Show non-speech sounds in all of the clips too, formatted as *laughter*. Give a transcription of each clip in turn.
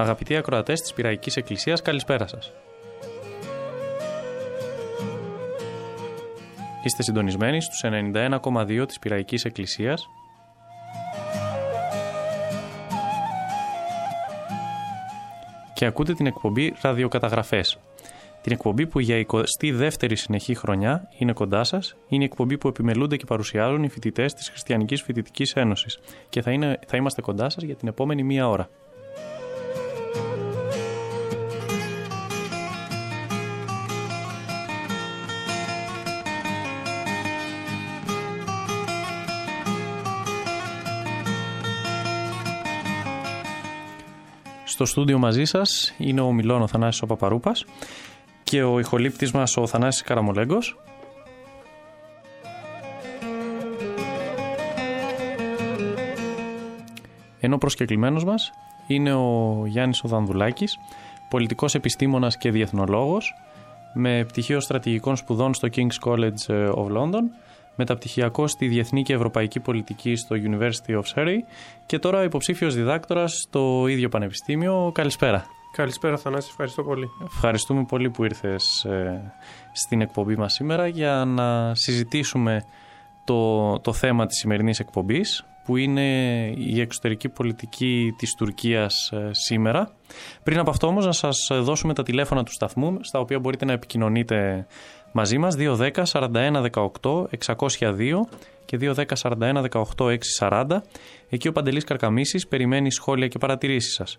Αγαπητοί ακροατές της Πυραϊκής Εκκλησίας, καλησπέρα σας. Είστε συντονισμένοι στους 91,2 της Πυραϊκής Εκκλησίας και ακούτε την εκπομπή Ραδιοκαταγραφές. Την εκπομπή που για 22η συνεχή χρονιά είναι κοντά σας, είναι η εκπομπή που επιμελούνται και παρουσιάζουν οι φοιτητές της Χριστιανικής Φοιτητικής Ένωσης και θα, είναι, θα είμαστε κοντά σας για την επόμενη μία ώρα. Στο στούντιο μαζί σας. Είναι ο Μιλών ο Θανάσης ο Παπαρούπας. Και ο ηχολήπτης μας ο Θανάσης Καραμολέγκος. Ενώ προσκεκλημένος μας είναι ο Γιάννης Οδανδουλάκης, πολιτικός επιστήμονας και διεθνολόγος, με πτυχίο στρατηγικών σπουδών στο King's College of London, μεταπτυχιακό στη Διεθνή και Ευρωπαϊκή Πολιτική στο University of Surrey και τώρα υποψήφιος διδάκτορας στο ίδιο πανεπιστήμιο. Καλησπέρα. Καλησπέρα Θανάση, ευχαριστώ πολύ. Ευχαριστούμε πολύ που ήρθες ε, στην εκπομπή μας σήμερα για να συζητήσουμε το, το θέμα της σημερινής εκπομπής που είναι η εξωτερική πολιτική της Τουρκίας ε, σήμερα. Πριν από αυτό όμως να σας δώσουμε τα τηλέφωνα του σταθμού στα οποία μπορείτε να επικοινωνείτε μαζί μας 210 41 18 602 και 210 41 18 640 εκεί ο Παντελής Καρκαμίσης περιμένει σχόλια και παρατηρήσεις σας.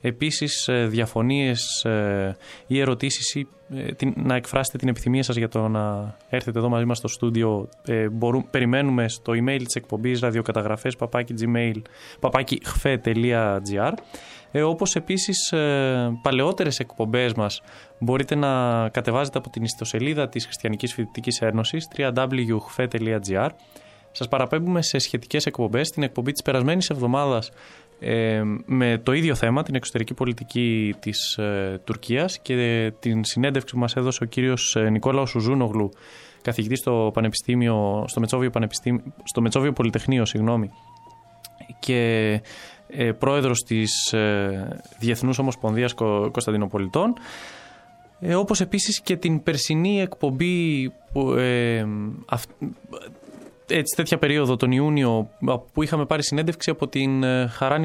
Επίσης ε, διαφωνίες ε, ή ερωτήσεις ή ε, να εκφράσετε την επιθυμία σας για το να έρθετε εδώ μαζί μας στο στούντιο. Μπορούμε, περιμένουμε στο email της εκπομπής ραδιοκαταγραφές παπάκι gmail παπάκι χφε.gr ε, όπως επίσης ε, παλαιότερες εκπομπές μας μπορείτε να κατεβάζετε από την ιστοσελίδα της Χριστιανικής Φοιτητικής Ένωσης www.hfe.gr Σας παραπέμπουμε σε σχετικές εκπομπές την εκπομπή της περασμένης εβδομάδας ε, με το ίδιο θέμα, την εξωτερική πολιτική της ε, Τουρκίας και την συνέντευξη που μας έδωσε ο κύριος ε, Νικόλαος Σουζούνογλου καθηγητής στο, Πανεπιστήμιο, στο, Μετσόβιο, Πανεπιστήμιο, στο Μετσόβιο Πολυτεχνείο συγγνώμη, και ε, πρόεδρος της ε, Διεθνούς Ομοσπονδίας Κωνσταντινοπολιτών. Ε, όπως επίσης και την περσινή εκπομπή που, ε, έτσι, τέτοια περίοδο τον Ιούνιο που είχαμε πάρει συνέντευξη από την ε, Χαρά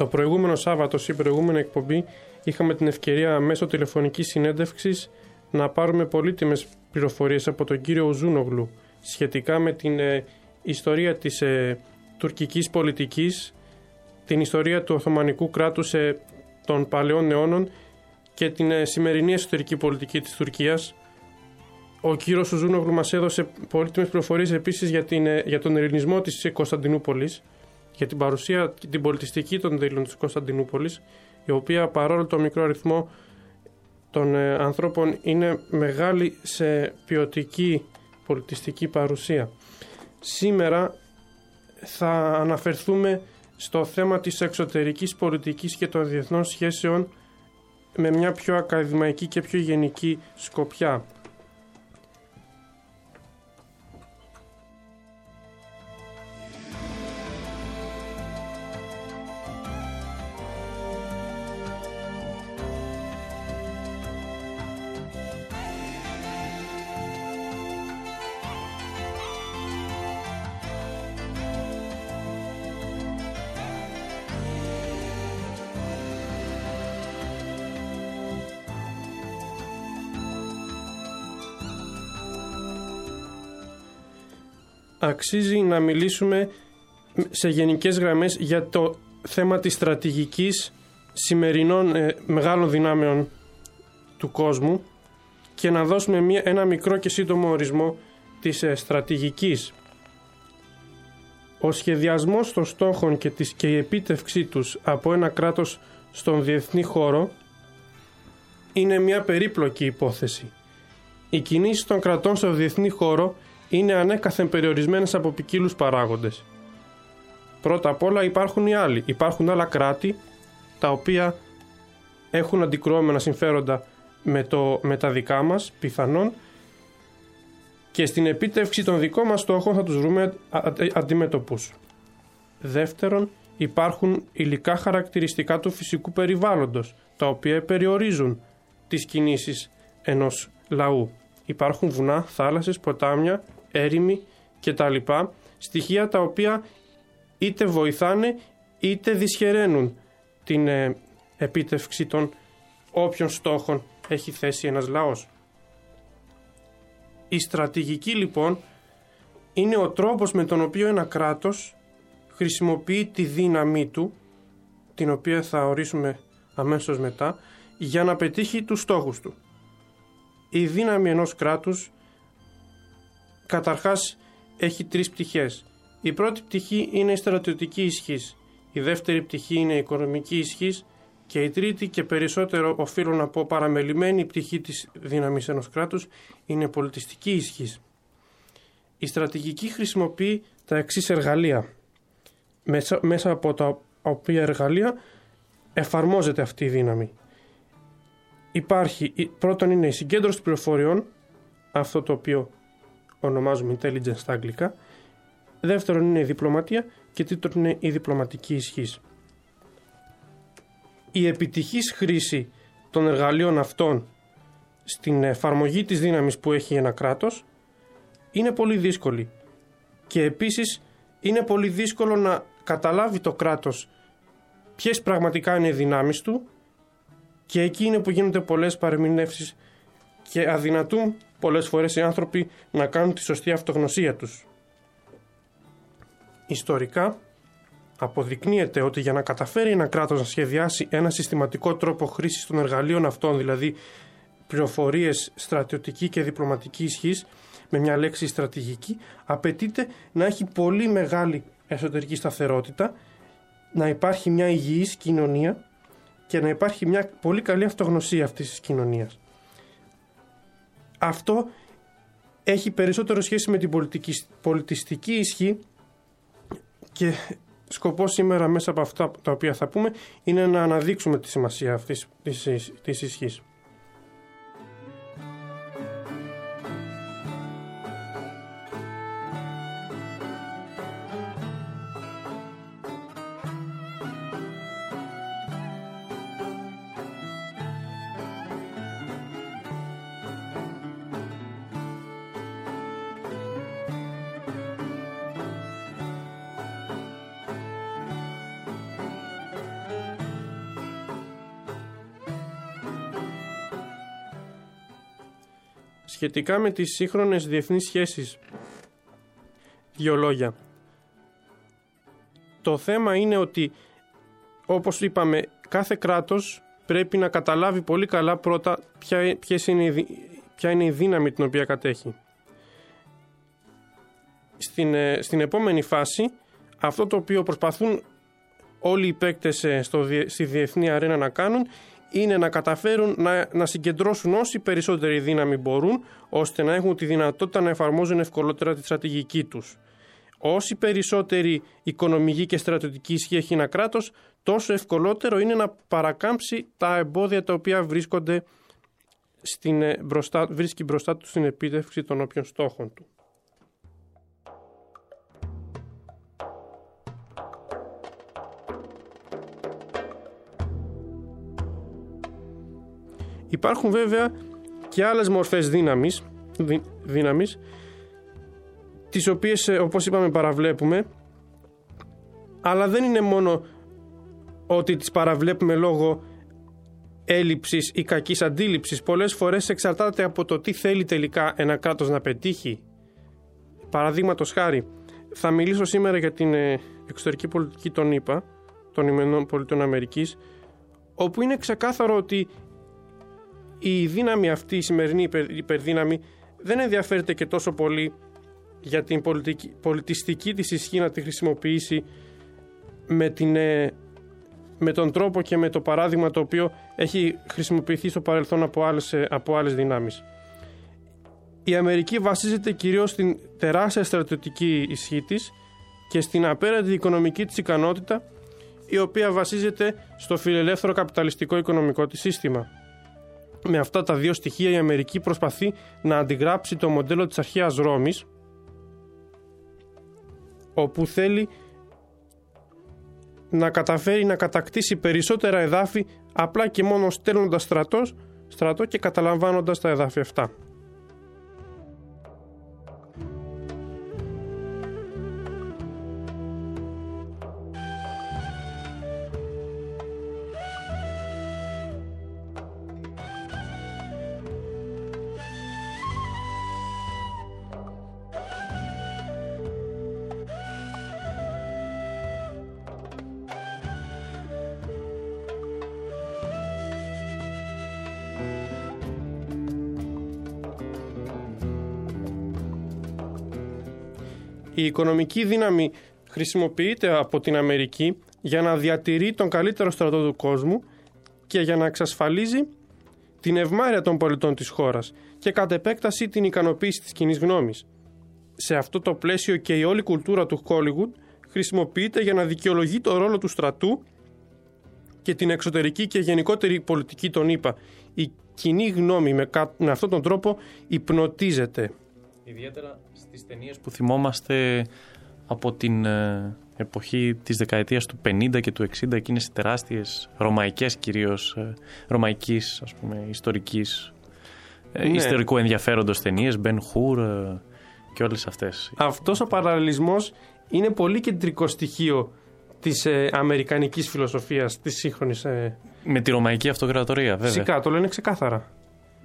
Το προηγούμενο Σάββατο, στην προηγούμενη εκπομπή, είχαμε την ευκαιρία μέσω τηλεφωνικής συνέντευξης να πάρουμε πολύτιμες πληροφορίες από τον κύριο Ουζούνογλου σχετικά με την ε, ιστορία της ε, τουρκικής πολιτικής, την ιστορία του Οθωμανικού κράτους ε, των παλαιών αιώνων και την ε, σημερινή εσωτερική πολιτική της Τουρκίας. Ο κύριος Ουζούνογλου μας έδωσε πολύτιμες πληροφορίες επίσης για, την, για τον ελληνισμό της Κωνσταντινούπολης για την παρουσία και την πολιτιστική των δήλων της Κωνσταντινούπολης, η οποία παρόλο το μικρό αριθμό των ε, ανθρώπων είναι μεγάλη σε ποιοτική πολιτιστική παρουσία. Σήμερα θα αναφερθούμε στο θέμα της εξωτερικής πολιτικής και των διεθνών σχέσεων με μια πιο ακαδημαϊκή και πιο γενική σκοπιά. Αξίζει να μιλήσουμε σε γενικές γραμμές για το θέμα της στρατηγικής σημερινών ε, μεγάλων δυνάμεων του κόσμου και να δώσουμε μια, ένα μικρό και σύντομο ορισμό της ε, στρατηγικής. Ο σχεδιασμός των στόχων και, της, και η επίτευξή τους από ένα κράτος στον διεθνή χώρο είναι μια περίπλοκη υπόθεση. Οι κινήσεις των κρατών στο διεθνή χώρο είναι ανέκαθεν περιορισμένες από ποικίλους παράγοντες. Πρώτα απ' όλα υπάρχουν οι άλλοι. Υπάρχουν άλλα κράτη τα οποία έχουν αντικρουόμενα συμφέροντα με, το, με τα δικά μας πιθανόν και στην επίτευξη των δικών μας στόχων θα τους βρούμε αντιμέτωπους. Δεύτερον, υπάρχουν υλικά χαρακτηριστικά του φυσικού περιβάλλοντος, τα οποία περιορίζουν τις κινήσεις ενός λαού. Υπάρχουν βουνά, θάλασσες, ποτάμια έρημοι κτλ. Στοιχεία τα οποία είτε βοηθάνε είτε δυσχεραίνουν την ε, επίτευξη των όποιων στόχων έχει θέσει ένας λαός. Η στρατηγική λοιπόν είναι ο τρόπος με τον οποίο ένα κράτος χρησιμοποιεί τη δύναμή του, την οποία θα ορίσουμε αμέσως μετά, για να πετύχει τους στόχους του. Η δύναμη ενός κράτους καταρχάς έχει τρεις πτυχές. Η πρώτη πτυχή είναι η στρατιωτική ισχύς, η δεύτερη πτυχή είναι η οικονομική ισχύς και η τρίτη και περισσότερο οφείλω να πω παραμελημένη πτυχή της δύναμης ενός κράτους είναι πολιτιστική ισχύς. Η στρατηγική χρησιμοποιεί τα εξής εργαλεία. Μέσα, μέσα από τα οποία εργαλεία εφαρμόζεται αυτή η δύναμη. Υπάρχει, πρώτον είναι η συγκέντρωση πληροφοριών, αυτό το οποίο ονομάζουμε intelligence στα αγγλικά. Δεύτερον είναι η διπλωματία και τρίτον είναι η διπλωματική ισχύ. Η επιτυχής χρήση των εργαλείων αυτών στην εφαρμογή της δύναμης που έχει ένα κράτος είναι πολύ δύσκολη και επίσης είναι πολύ δύσκολο να καταλάβει το κράτος ποιες πραγματικά είναι οι δυνάμεις του και εκεί είναι που γίνονται πολλές παρεμηνεύσεις και αδυνατούν πολλές φορές οι άνθρωποι να κάνουν τη σωστή αυτογνωσία τους. Ιστορικά αποδεικνύεται ότι για να καταφέρει ένα κράτος να σχεδιάσει ένα συστηματικό τρόπο χρήσης των εργαλείων αυτών, δηλαδή πληροφορίες στρατιωτική και διπλωματική ισχύς, με μια λέξη στρατηγική, απαιτείται να έχει πολύ μεγάλη εσωτερική σταθερότητα, να υπάρχει μια υγιής κοινωνία και να υπάρχει μια πολύ καλή αυτογνωσία αυτής της κοινωνίας αυτό έχει περισσότερο σχέση με την πολιτική, πολιτιστική ισχύ και σκοπός σήμερα μέσα από αυτά τα οποία θα πούμε είναι να αναδείξουμε τη σημασία αυτής της, της ισχύς. Σχετικά με τις σύγχρονες διεθνείς σχέσεις, δύο λόγια. Το θέμα είναι ότι, όπως είπαμε, κάθε κράτος πρέπει να καταλάβει πολύ καλά πρώτα ποια, είναι, ποια είναι η δύναμη την οποία κατέχει. Στην, ε, στην επόμενη φάση αυτό το οποίο προσπαθούν όλοι οι παίκτες ε, στο, στη διεθνή αρένα να κάνουν είναι να καταφέρουν να, να συγκεντρώσουν όση περισσότερη δύναμη μπορούν ώστε να έχουν τη δυνατότητα να εφαρμόζουν ευκολότερα τη στρατηγική τους. Όση περισσότερη οικονομική και στρατιωτική ισχύ έχει ένα κράτος, τόσο ευκολότερο είναι να παρακάμψει τα εμπόδια τα οποία βρίσκονται στην, ε, μπροστά, βρίσκει μπροστά του στην επίτευξη των όποιων στόχων του. Υπάρχουν βέβαια και άλλες μορφές δύναμης, δύναμης τις οποίες ε, όπως είπαμε παραβλέπουμε αλλά δεν είναι μόνο ότι τις παραβλέπουμε λόγω έλλειψης ή κακής αντίληψης. Πολλές φορές εξαρτάται από το τι θέλει τελικά ένα κράτος να πετύχει. Παραδείγματος χάρη θα μιλήσω σήμερα για την ε, εξωτερική πολιτική των ΗΠΑ των Ηνωμένων Πολιτών Αμερικής όπου είναι ξεκάθαρο ότι η δύναμη αυτή, η σημερινή υπερδύναμη δεν ενδιαφέρεται και τόσο πολύ για την πολιτική, πολιτιστική της ισχύ να τη χρησιμοποιήσει με, την, ε, με τον τρόπο και με το παράδειγμα το οποίο έχει χρησιμοποιηθεί στο παρελθόν από άλλες, ε, από άλλες δυνάμεις. Η Αμερική βασίζεται κυρίως στην τεράστια στρατιωτική ισχύ της και στην απέραντη οικονομική της ικανότητα η οποία βασίζεται στο φιλελεύθερο καπιταλιστικό οικονομικό της σύστημα. Με αυτά τα δύο στοιχεία η Αμερική προσπαθεί να αντιγράψει το μοντέλο της αρχαίας Ρώμης όπου θέλει να καταφέρει να κατακτήσει περισσότερα εδάφη απλά και μόνο στέλνοντας στρατός, στρατό και καταλαμβάνοντας τα εδάφη αυτά. Η οικονομική δύναμη χρησιμοποιείται από την Αμερική για να διατηρεί τον καλύτερο στρατό του κόσμου και για να εξασφαλίζει την ευμάρεια των πολιτών της χώρας και κατ' επέκταση την ικανοποίηση της κοινής γνώμης. Σε αυτό το πλαίσιο και η όλη κουλτούρα του Hollywood χρησιμοποιείται για να δικαιολογεί το ρόλο του στρατού και την εξωτερική και γενικότερη πολιτική των ΗΠΑ. Η κοινή γνώμη με, με αυτόν τον τρόπο υπνοτίζεται. Ιδιαίτερα στις ταινίες που θυμόμαστε από την ε, εποχή της δεκαετίας του 50 και του 60 εκείνες οι τεράστιες ρωμαϊκές κυρίως ε, ρωμαϊκής ας πούμε ιστορικής ε, ναι. ιστορικού ενδιαφέροντος ταινίες Ben Hur και όλες αυτές. Αυτός ο παραλληλισμός είναι πολύ κεντρικό στοιχείο της ε, αμερικανικής φιλοσοφίας της σύγχρονης. Με τη ρωμαϊκή αυτοκρατορία βέβαια. Φυσικά το λένε ξεκάθαρα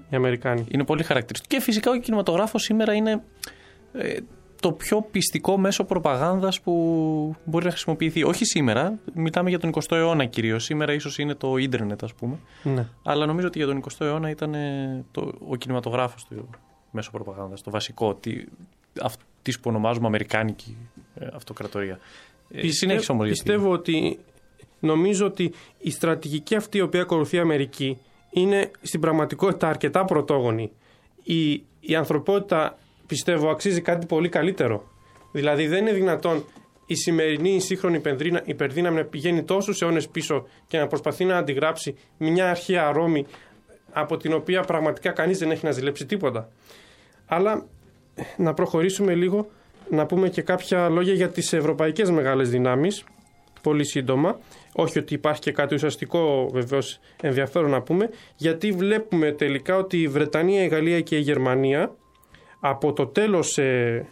οι Αμερικάνοι. Είναι πολύ χαρακτηριστικό. Και φυσικά ο κινηματογράφος σήμερα είναι ε, το πιο πιστικό μέσο προπαγάνδας που μπορεί να χρησιμοποιηθεί. Όχι σήμερα, μιλάμε για τον 20ο αιώνα κυρίως. Σήμερα ίσως είναι το ίντερνετ ας πούμε. Ναι. Αλλά νομίζω ότι για τον 20ο αιώνα ήταν το, ο κινηματογράφος του μέσο προπαγάνδας, το βασικό, τι, αυτής που ονομάζουμε Αμερικάνικη ε, αυτοκρατορία. Ε, Πιστε, όμως Πιστεύω ότι νομίζω ότι η στρατηγική αυτή η οποία ακολουθεί η Αμερική είναι στην πραγματικότητα αρκετά πρωτόγονη. Η, η ανθρωπότητα πιστεύω αξίζει κάτι πολύ καλύτερο. Δηλαδή δεν είναι δυνατόν η σημερινή η σύγχρονη υπερδύναμη να πηγαίνει τόσους αιώνες πίσω και να προσπαθεί να αντιγράψει μια αρχαία Ρώμη από την οποία πραγματικά κανείς δεν έχει να ζηλέψει τίποτα. Αλλά να προχωρήσουμε λίγο να πούμε και κάποια λόγια για τις ευρωπαϊκές μεγάλες δυνάμεις πολύ σύντομα. Όχι ότι υπάρχει και κάτι ουσιαστικό βεβαίως ενδιαφέρον να πούμε, γιατί βλέπουμε τελικά ότι η Βρετανία, η Γαλλία και η Γερμανία από το τέλος, ε,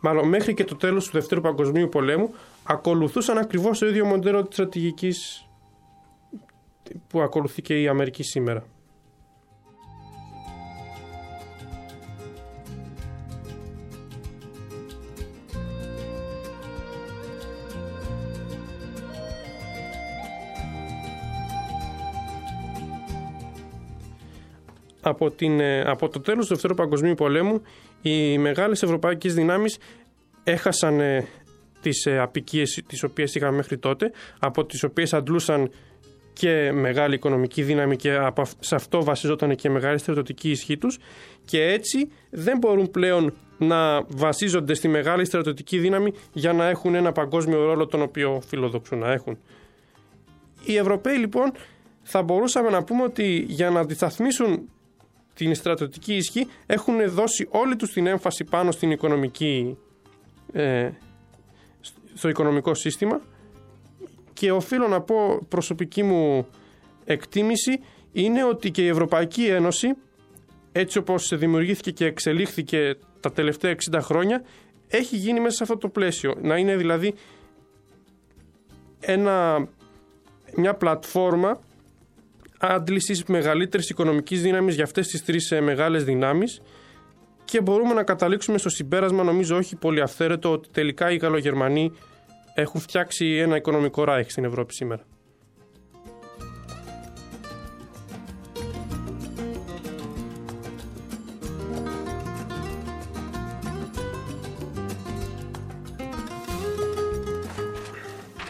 μάλλον μέχρι και το τέλος του Δευτέρου Παγκοσμίου Πολέμου ακολουθούσαν ακριβώς το ίδιο μοντέλο της στρατηγικής που ακολουθεί και η Αμερική σήμερα. Από, την, ε, από το τέλος του Δευτέρου Παγκοσμίου Πολέμου οι μεγάλες ευρωπαϊκές δυνάμεις έχασαν ε, τις ε, απικίες τις οποίες είχαμε μέχρι τότε, από τις οποίες αντλούσαν και μεγάλη οικονομική δύναμη και σε αυτό βασιζόταν και μεγάλη στρατιωτική ισχύ τους και έτσι δεν μπορούν πλέον να βασίζονται στη μεγάλη στρατιωτική δύναμη για να έχουν ένα παγκόσμιο ρόλο τον οποίο φιλοδοξούν να έχουν. Οι Ευρωπαίοι λοιπόν θα μπορούσαμε να πούμε ότι για να αντισταθμίσουν την στρατιωτική ισχύ έχουν δώσει όλη τους την έμφαση πάνω στην οικονομική, ε, στο οικονομικό σύστημα και οφείλω να πω προσωπική μου εκτίμηση είναι ότι και η Ευρωπαϊκή Ένωση έτσι όπως δημιουργήθηκε και εξελίχθηκε τα τελευταία 60 χρόνια έχει γίνει μέσα σε αυτό το πλαίσιο. Να είναι δηλαδή ένα, μια πλατφόρμα άντλησης μεγαλύτερης οικονομικής δύναμης για αυτές τις τρεις ε, μεγάλες δυνάμεις και μπορούμε να καταλήξουμε στο συμπέρασμα νομίζω όχι πολύ αυθαίρετο ότι τελικά οι Γαλλογερμανοί έχουν φτιάξει ένα οικονομικό ράιχ στην Ευρώπη σήμερα.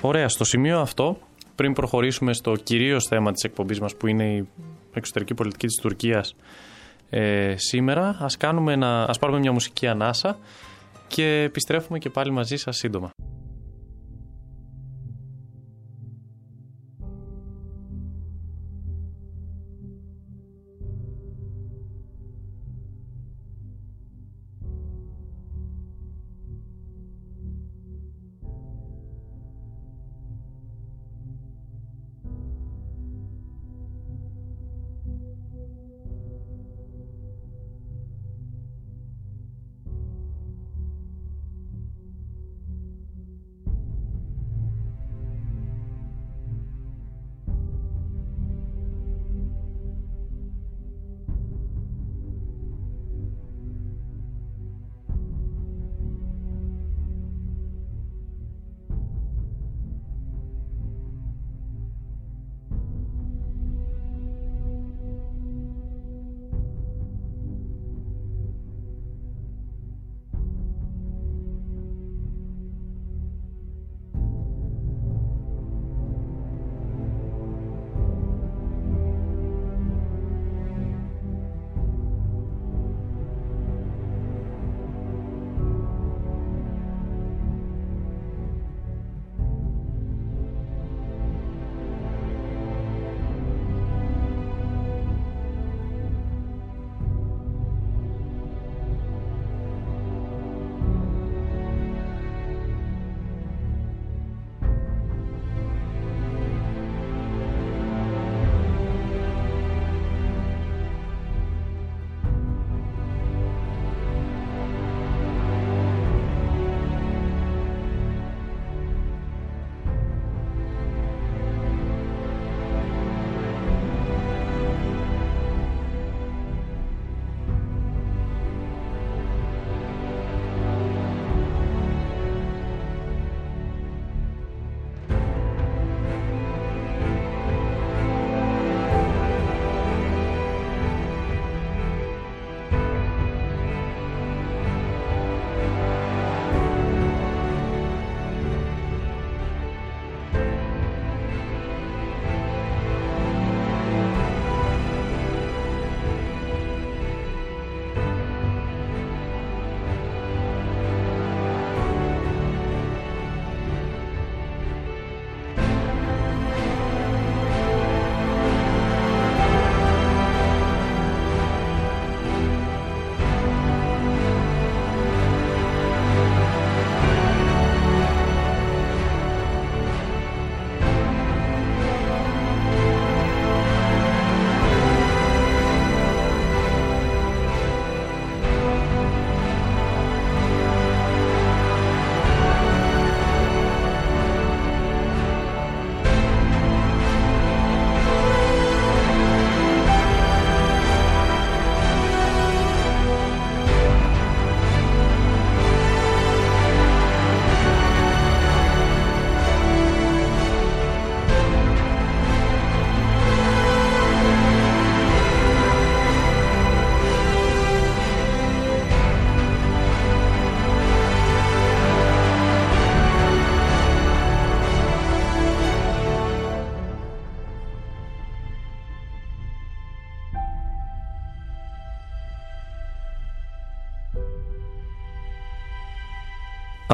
Ωραία, στο σημείο αυτό, πριν προχωρήσουμε στο κυρίως θέμα της εκπομπής μας που είναι η εξωτερική πολιτική της Τουρκίας ε, σήμερα, ας, κάνουμε ένα, ας πάρουμε μια μουσική ανάσα και επιστρέφουμε και πάλι μαζί σας σύντομα.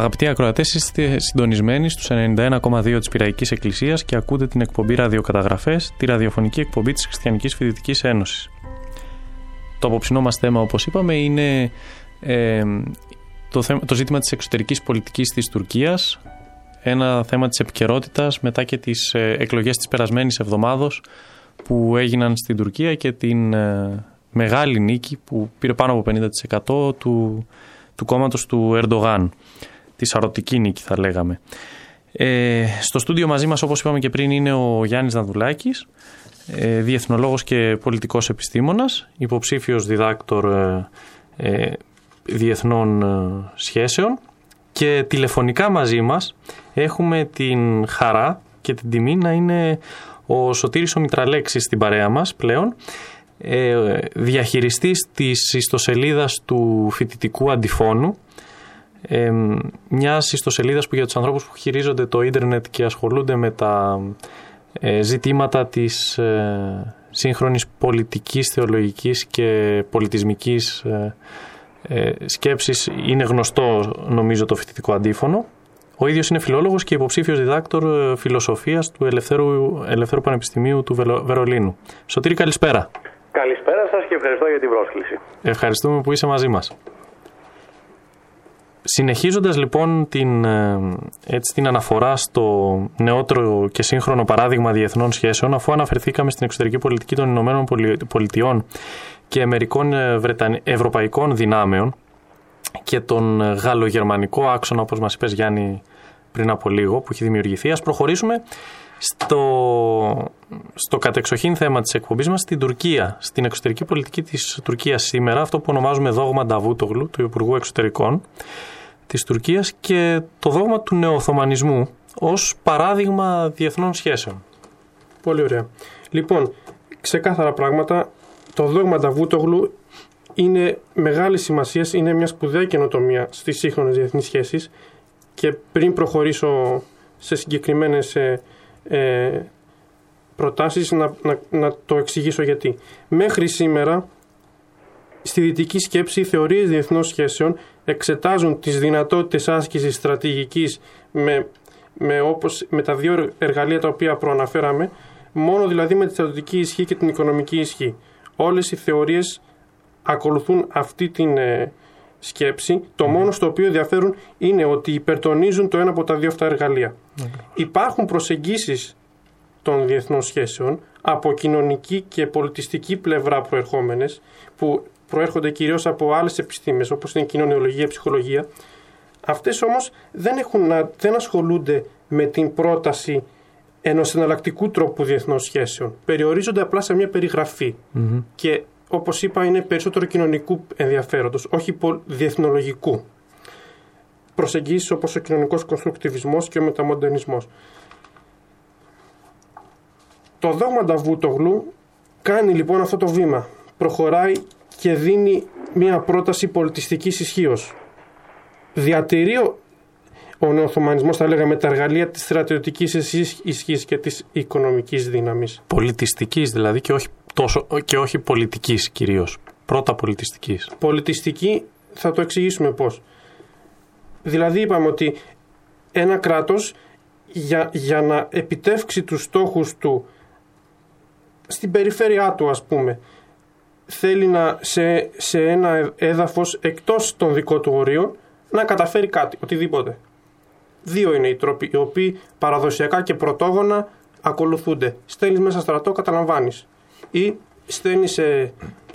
Αγαπητοί ακροατές, είστε συντονισμένοι στους 91,2 της Πυραϊκής Εκκλησίας και ακούτε την εκπομπή Ραδιοκαταγραφές, τη ραδιοφωνική εκπομπή της Χριστιανικής Φοιτητικής Ένωσης. Το απόψινό μας θέμα, όπως είπαμε, είναι ε, το, θέμα, το ζήτημα της εξωτερικής πολιτικής της Τουρκίας. Ένα θέμα της επικαιρότητας μετά και τις ε, εκλογές της περασμένης εβδομάδα που έγιναν στην Τουρκία και την ε, μεγάλη νίκη που πήρε πάνω από 50% του, του κόμματος του Ερντογάν. Τη σαρωτική νίκη θα λέγαμε. Ε, στο στούντιο μαζί μας όπως είπαμε και πριν είναι ο Γιάννης Ναδουλάκης, ε, διεθνολόγος και πολιτικός επιστήμονας, υποψήφιος διδάκτορ ε, ε διεθνών ε, σχέσεων και τηλεφωνικά μαζί μας έχουμε την χαρά και την τιμή να είναι ο Σωτήρης ο Μητραλέξης στην παρέα μας πλέον, ε, διαχειριστής της ιστοσελίδας του φοιτητικού αντιφώνου, ε, μιας ιστοσελίδας που για τους ανθρώπους που χειρίζονται το ίντερνετ και ασχολούνται με τα ε, ζητήματα της ε, σύγχρονης πολιτικής, θεολογικής και πολιτισμικής ε, ε, σκέψης είναι γνωστό νομίζω το φοιτητικό αντίφωνο. Ο ίδιος είναι φιλόλογος και υποψήφιος διδάκτορ ε, φιλοσοφίας του Ελευθέρου, Ελευθέρου Πανεπιστημίου του Βερολίνου. Σωτήρη καλησπέρα. Καλησπέρα σας και ευχαριστώ για την πρόσκληση. Ευχαριστούμε που είσαι μαζί μας. Συνεχίζοντας λοιπόν την, ε, έτσι, την αναφορά στο νεότερο και σύγχρονο παράδειγμα διεθνών σχέσεων, αφού αναφερθήκαμε στην εξωτερική πολιτική των Ηνωμένων Πολιτειών και μερικών ε, ευρωπαϊκών δυνάμεων και τον γαλλογερμανικό άξονα, όπως μας είπες Γιάννη πριν από λίγο, που έχει δημιουργηθεί, ας προχωρήσουμε στο, στο κατεξοχήν θέμα της εκπομπής μας στην Τουρκία, στην εξωτερική πολιτική της Τουρκίας σήμερα, αυτό που ονομάζουμε δόγμα Νταβούτογλου, του Υπουργού Εξωτερικών της Τουρκίας και το δόγμα του νεοοθωμανισμού ως παράδειγμα διεθνών σχέσεων. Πολύ ωραία. Λοιπόν, ξεκάθαρα πράγματα, το δόγμα Νταβούτογλου είναι μεγάλη σημασία, είναι μια σπουδαία καινοτομία στις σύγχρονες διεθνείς σχέσεις και πριν προχωρήσω σε συγκεκριμένες ε, ε, προτάσεις να, να, να το εξηγήσω γιατί. Μέχρι σήμερα στη δυτική σκέψη οι θεωρίες διεθνών σχέσεων εξετάζουν τις δυνατότητες άσκησης στρατηγικής με, με, όπως, με τα δύο εργαλεία τα οποία προαναφέραμε μόνο δηλαδή με τη στρατιωτική ισχύ και την οικονομική ισχύ. Όλες οι θεωρίες ακολουθούν αυτή την ε, σκέψη. Το μόνο στο οποίο διαφέρουν είναι ότι υπερτονίζουν το ένα από τα δύο αυτά εργαλεία. Υπάρχουν προσεγγίσεις των διεθνών σχέσεων από κοινωνική και πολιτιστική πλευρά προερχόμενες που προέρχονται κυρίως από άλλες επιστήμες όπως είναι η κοινωνιολογία, η ψυχολογία. Αυτές όμως δεν, έχουν, δεν ασχολούνται με την πρόταση ενός εναλλακτικού τρόπου διεθνών σχέσεων. Περιορίζονται απλά σε μια περιγραφη και όπως είπα είναι περισσότερο κοινωνικού ενδιαφέροντος, όχι διεθνολογικού. Προσεγγίσεις όπως ο κοινωνικός κονστρουκτιβισμός και ο μεταμοντερνισμός. Το δόγμα Νταβούτογλου κάνει λοιπόν αυτό το βήμα. Προχωράει και δίνει μια πρόταση πολιτιστικής ισχύως. Διατηρεί ο νεοοθωμανισμός, θα λέγαμε, τα εργαλεία της στρατιωτικής ισχύς και της οικονομικής δύναμης. Πολιτιστικής δηλαδή και όχι, τόσο, και όχι πολιτικής κυρίως. Πρώτα πολιτιστικής. Πολιτιστική θα το εξηγήσουμε πώς. Δηλαδή είπαμε ότι ένα κράτος για, για να επιτεύξει τους στόχους του στην περιφέρειά του ας πούμε θέλει να σε, σε ένα έδαφος εκτός των δικών του ορίων να καταφέρει κάτι, οτιδήποτε. Δύο είναι οι τρόποι οι οποίοι παραδοσιακά και πρωτόγωνα ακολουθούνται. Στέλνεις μέσα στρατό, καταλαμβάνεις. Ή στέλνει σε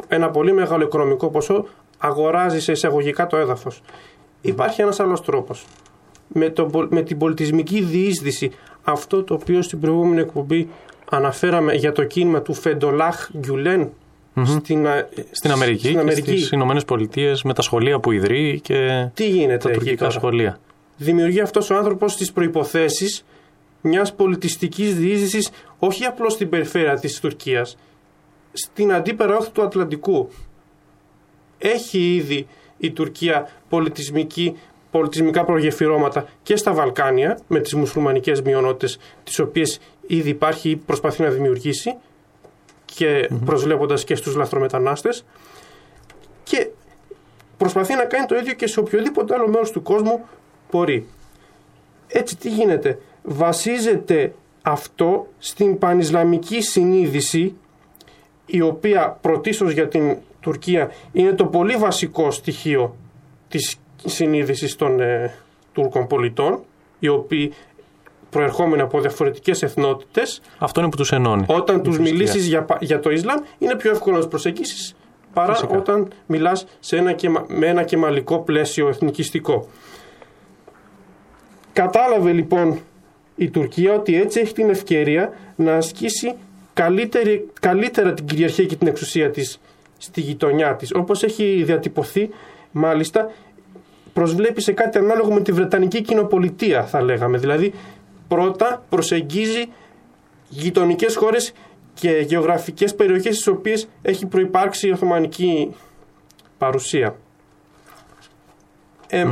ένα πολύ μεγάλο οικονομικό ποσό, αγοράζει σε εισαγωγικά το έδαφος. Υπάρχει ένας άλλος τρόπος. Με, με την πολιτισμική διείσδυση, αυτό το οποίο στην προηγούμενη εκπομπή αναφέραμε για το κίνημα του Φεντολάχ Γκιουλέν, στην, στην Αμερική, στην Αμερική. και στις Ηνωμένες Πολιτείες με τα σχολεία που ιδρύει και Τι γίνεται τα τουρκικά σχολεία. Δημιουργεί αυτός ο άνθρωπος τις προϋποθέσεις μιας πολιτιστικής διείσδυσης όχι απλώς στην περιφέρεια της Τουρκίας, στην αντίπερα όχθη του Ατλαντικού. Έχει ήδη η Τουρκία πολιτισμική, πολιτισμικά προγεφυρώματα και στα Βαλκάνια με τις μουσουλμανικές μειονότητες τις οποίες ήδη υπάρχει ή προσπαθεί να δημιουργήσει και mm προσβλέποντας και στους λαθρομετανάστες και προσπαθεί να κάνει το ίδιο και σε οποιοδήποτε άλλο μέρος του κόσμου πορεί. Έτσι τι γίνεται; Βασίζεται αυτό στην πανισλαμική συνείδηση η οποία πρωτίστως για την Τουρκία είναι το πολύ βασικό στοιχείο της συνείδησης των ε, Τούρκων πολιτών οι οποίοι προερχόμενοι από διαφορετικές εθνότητες Αυτό είναι που τους ενώνει. όταν τους Η θρησκεία. μιλήσεις για, πα- για το Ισλάμ είναι πιο εύκολο να τους προσεγγίσεις παρά Φυσικά. όταν μιλάς σε ένα κεμα- με ένα κεμαλικό πλαίσιο εθνικιστικό. Κατάλαβε λοιπόν η Τουρκία ότι έτσι έχει την ευκαιρία να ασκήσει καλύτερη, καλύτερα την κυριαρχία και την εξουσία της στη γειτονιά της. Όπως έχει διατυπωθεί μάλιστα προσβλέπει σε κάτι ανάλογο με τη Βρετανική κοινοπολιτεία θα λέγαμε. Δηλαδή πρώτα προσεγγίζει γειτονικές χώρες και γεωγραφικές περιοχές στις οποίες έχει προϋπάρξει η Οθωμανική παρουσία. Ε,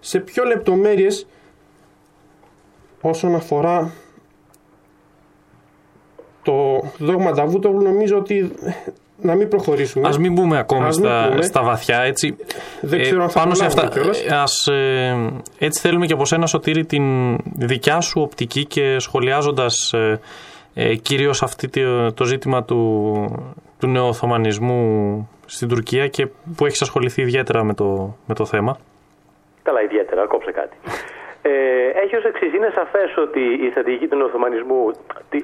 Σε πιο λεπτομέρειες όσον αφορά το δόγμα Νταβούτογλου νομίζω ότι να μην προχωρήσουμε. Ας μην μπούμε ακόμη Ας μην στα, πούμε. στα βαθιά, έτσι. Δεν ξέρω αν θα πάνω σε αυτά, προλάβουμε κιόλας. ε, ας, ε, έτσι θέλουμε και από σένα, Σωτήρη, την δικιά σου οπτική και σχολιάζοντας ε, ε, κυρίως αυτή το, το ζήτημα του, του νεοοθωμανισμού στην Τουρκία και που έχεις ασχοληθεί ιδιαίτερα με το, με το θέμα. Καλά, ιδιαίτερα, κόψε κάτι. Ε, έχει ως εξής: Είναι σαφές ότι η στρατηγική του Οθωμανισμού,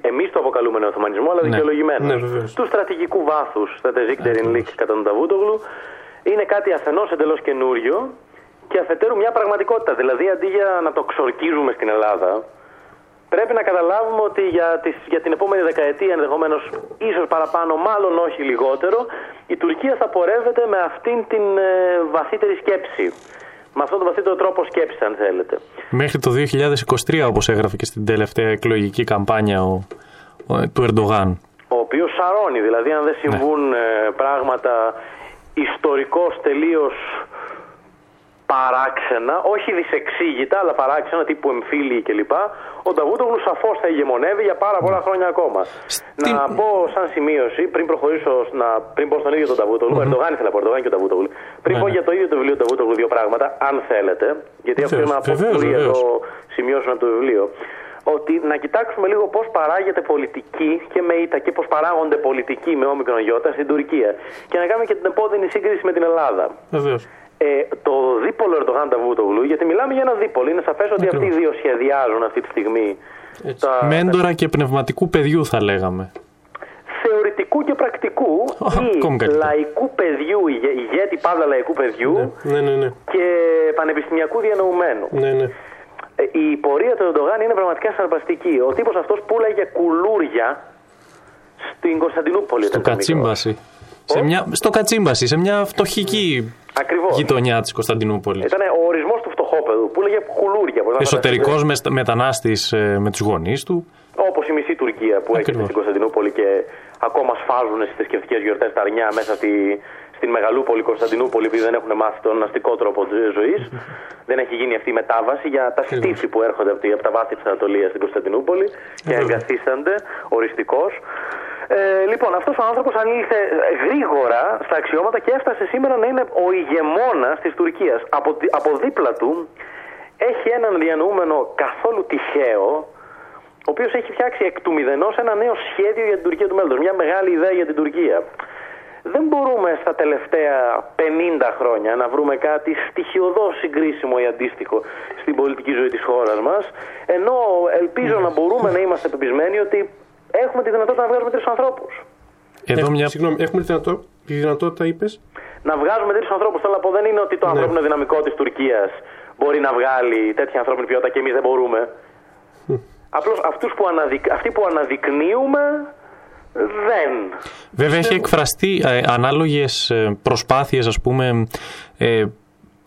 εμείς το αποκαλούμε Οθωμανισμό, αλλά Ναι. δικαιολογημένο, Ναι, βεβαίως. του στρατηγικού βάθους, στρατεζίκ Τερινλίκ κατά τον Ταβούτογλου, είναι κάτι αφενός εντελώς καινούριο και αφετέρου μια πραγματικότητα. Δηλαδή, αντί για να το ξορκίζουμε στην Ελλάδα, πρέπει να καταλάβουμε ότι για, τις, για την επόμενη δεκαετία, ενδεχομένως ίσως παραπάνω, μάλλον όχι λιγότερο, η Τουρκία θα πορεύεται με αυτήν την ε, βαθύτερη σκέψη. Με αυτόν τον βαθύτερο τρόπο σκέψη, αν θέλετε. Μέχρι το 2023, όπως έγραφε και στην τελευταία εκλογική καμπάνια ο, ο- του Ερντογάν. Ο οποίος σαρώνει, δηλαδή, αν δεν συμβούν ε, πράγματα ιστορικώ τελείως παράξενα, όχι δυσεξήγητα, αλλά παράξενα τύπου εμφύλιοι κλπ. Ο Νταβούτογλου σαφώς θα ηγεμονεύει για πάρα πολλά χρόνια ακόμα. Στην- Να πω σαν σημείωση, πριν προχωρήσω, να, πριν πω στον ίδιο τον Νταβούτογλου, mm-hmm. Ερντογάν ήθελα να πω, Ερντογάν και ο Νταβούτογλου. Πριν Ναι, πω ναι. για το ίδιο το βιβλίο του Νταβούτογλου δύο πράγματα, αν θέλετε, γιατί αυτό Βεβαίως, είναι ένα βεβαίως, αποκρούει βεβαίως. εδώ σημειώσουν από το βιβλίο. Ότι να κοιτάξουμε λίγο πώς παράγεται πολιτική και με ήττα και πώς παράγονται πολιτικοί με όμικρον γιώτα στην Τουρκία. Και να κάνουμε και την επώδυνη σύγκριση με την Ελλάδα. Βεβαίως. Ε, το δίπολο Ερντογάν Ταβούτογλου, γιατί μιλάμε για ένα δίπολο. Είναι σαφές ότι αυτοί οι Ακριβώς. δύο σχεδιάζουν αυτή τη στιγμή τα, Μέντορα και πνευματικού παιδιού θα λέγαμε. θεωρητικού και πρακτικού Ακόμη ή καλύτερα. λαϊκού παιδιού, ηγε- ηγέτη παύλα λαϊκού παιδιού Ναι, ναι, ναι. και πανεπιστημιακού διανοουμένου. ναι, ναι. Ε, η πορεία του Ερντογάν είναι πραγματικά συναρπαστική. Ο τύπος αυτός πουλάγε κουλούρια στην Κωνσταντινούπολη. Στο όταν ήταν μικρός. Κατσίμπαση. Σε μια, στο Κατσίμπαση, σε μια φτωχική Ακριβώς. γειτονιά της Κωνσταντινούπολης. Ήταν ο ορισμός του φτωχόπεδου. Πουλάγε κουλούρια. μπορείς να Εσωτερικός μεστα- μετανάστης ε, με τους γονείς του. Όπως η μισή Τουρκία που έχετε Ακριβώς. στην Κωνσταντινούπολη και ακόμα σφάζουν στις θρησκευτικές γιορτές τα αρνιά μέσα στη, στην Μεγαλούπολη Κωνσταντινούπολη επειδή δεν έχουν μάθει τον αστικό τρόπο της ζωής. *laughs* δεν έχει γίνει αυτή η μετάβαση για τα στήθη που έρχονται από, τη, από τα βάθη της Ανατολίας στην Κωνσταντινούπολη και εγκαθίστανται οριστικώς. Ε, λοιπόν, αυτός ο άνθρωπος ανήλθε γρήγορα στα αξιώματα και έφτασε σήμερα να είναι ο ηγεμόνας της Τουρκίας. Από, δι- από δίπλα του έχει έναν διανοούμενο καθόλου τυχαίο, ο οποίος έχει φτιάξει εκ του μηδενός ένα νέο σχέδιο για την Τουρκία του μέλλοντος. Μια μεγάλη ιδέα για την Τουρκία. Δεν μπορούμε στα τελευταία 50 χρόνια να βρούμε κάτι στοιχειοδό συγκρίσιμο ή αντίστοιχο στην πολιτική ζωή της χώρας μας. Ενώ ελπίζω να μπορούμε να είμαστε πεπισμένοι ότι έχουμε τη δυνατότητα να βγάζουμε τρεις ανθρώπους. Εδώ Έχουμε- μια... Συγγνώμη, έχουμε τη, δυνατό, τη δυνατότητα, είπες; Να βγάζουμε τρεις ανθρώπους. Θέλω να πω, δεν είναι ότι το Ναι. ανθρώπινο δυναμικό της Τουρκίας μπορεί να βγάλει τέτοια ανθρώπινη ποιότητα και εμείς δεν μπορούμε. Απλώς που αναδεικ... αυτοί που αναδεικνύουμε δεν. Βέβαια έχει εκφραστεί ε, ανάλογες ε, προσπάθειες ας πούμε ε,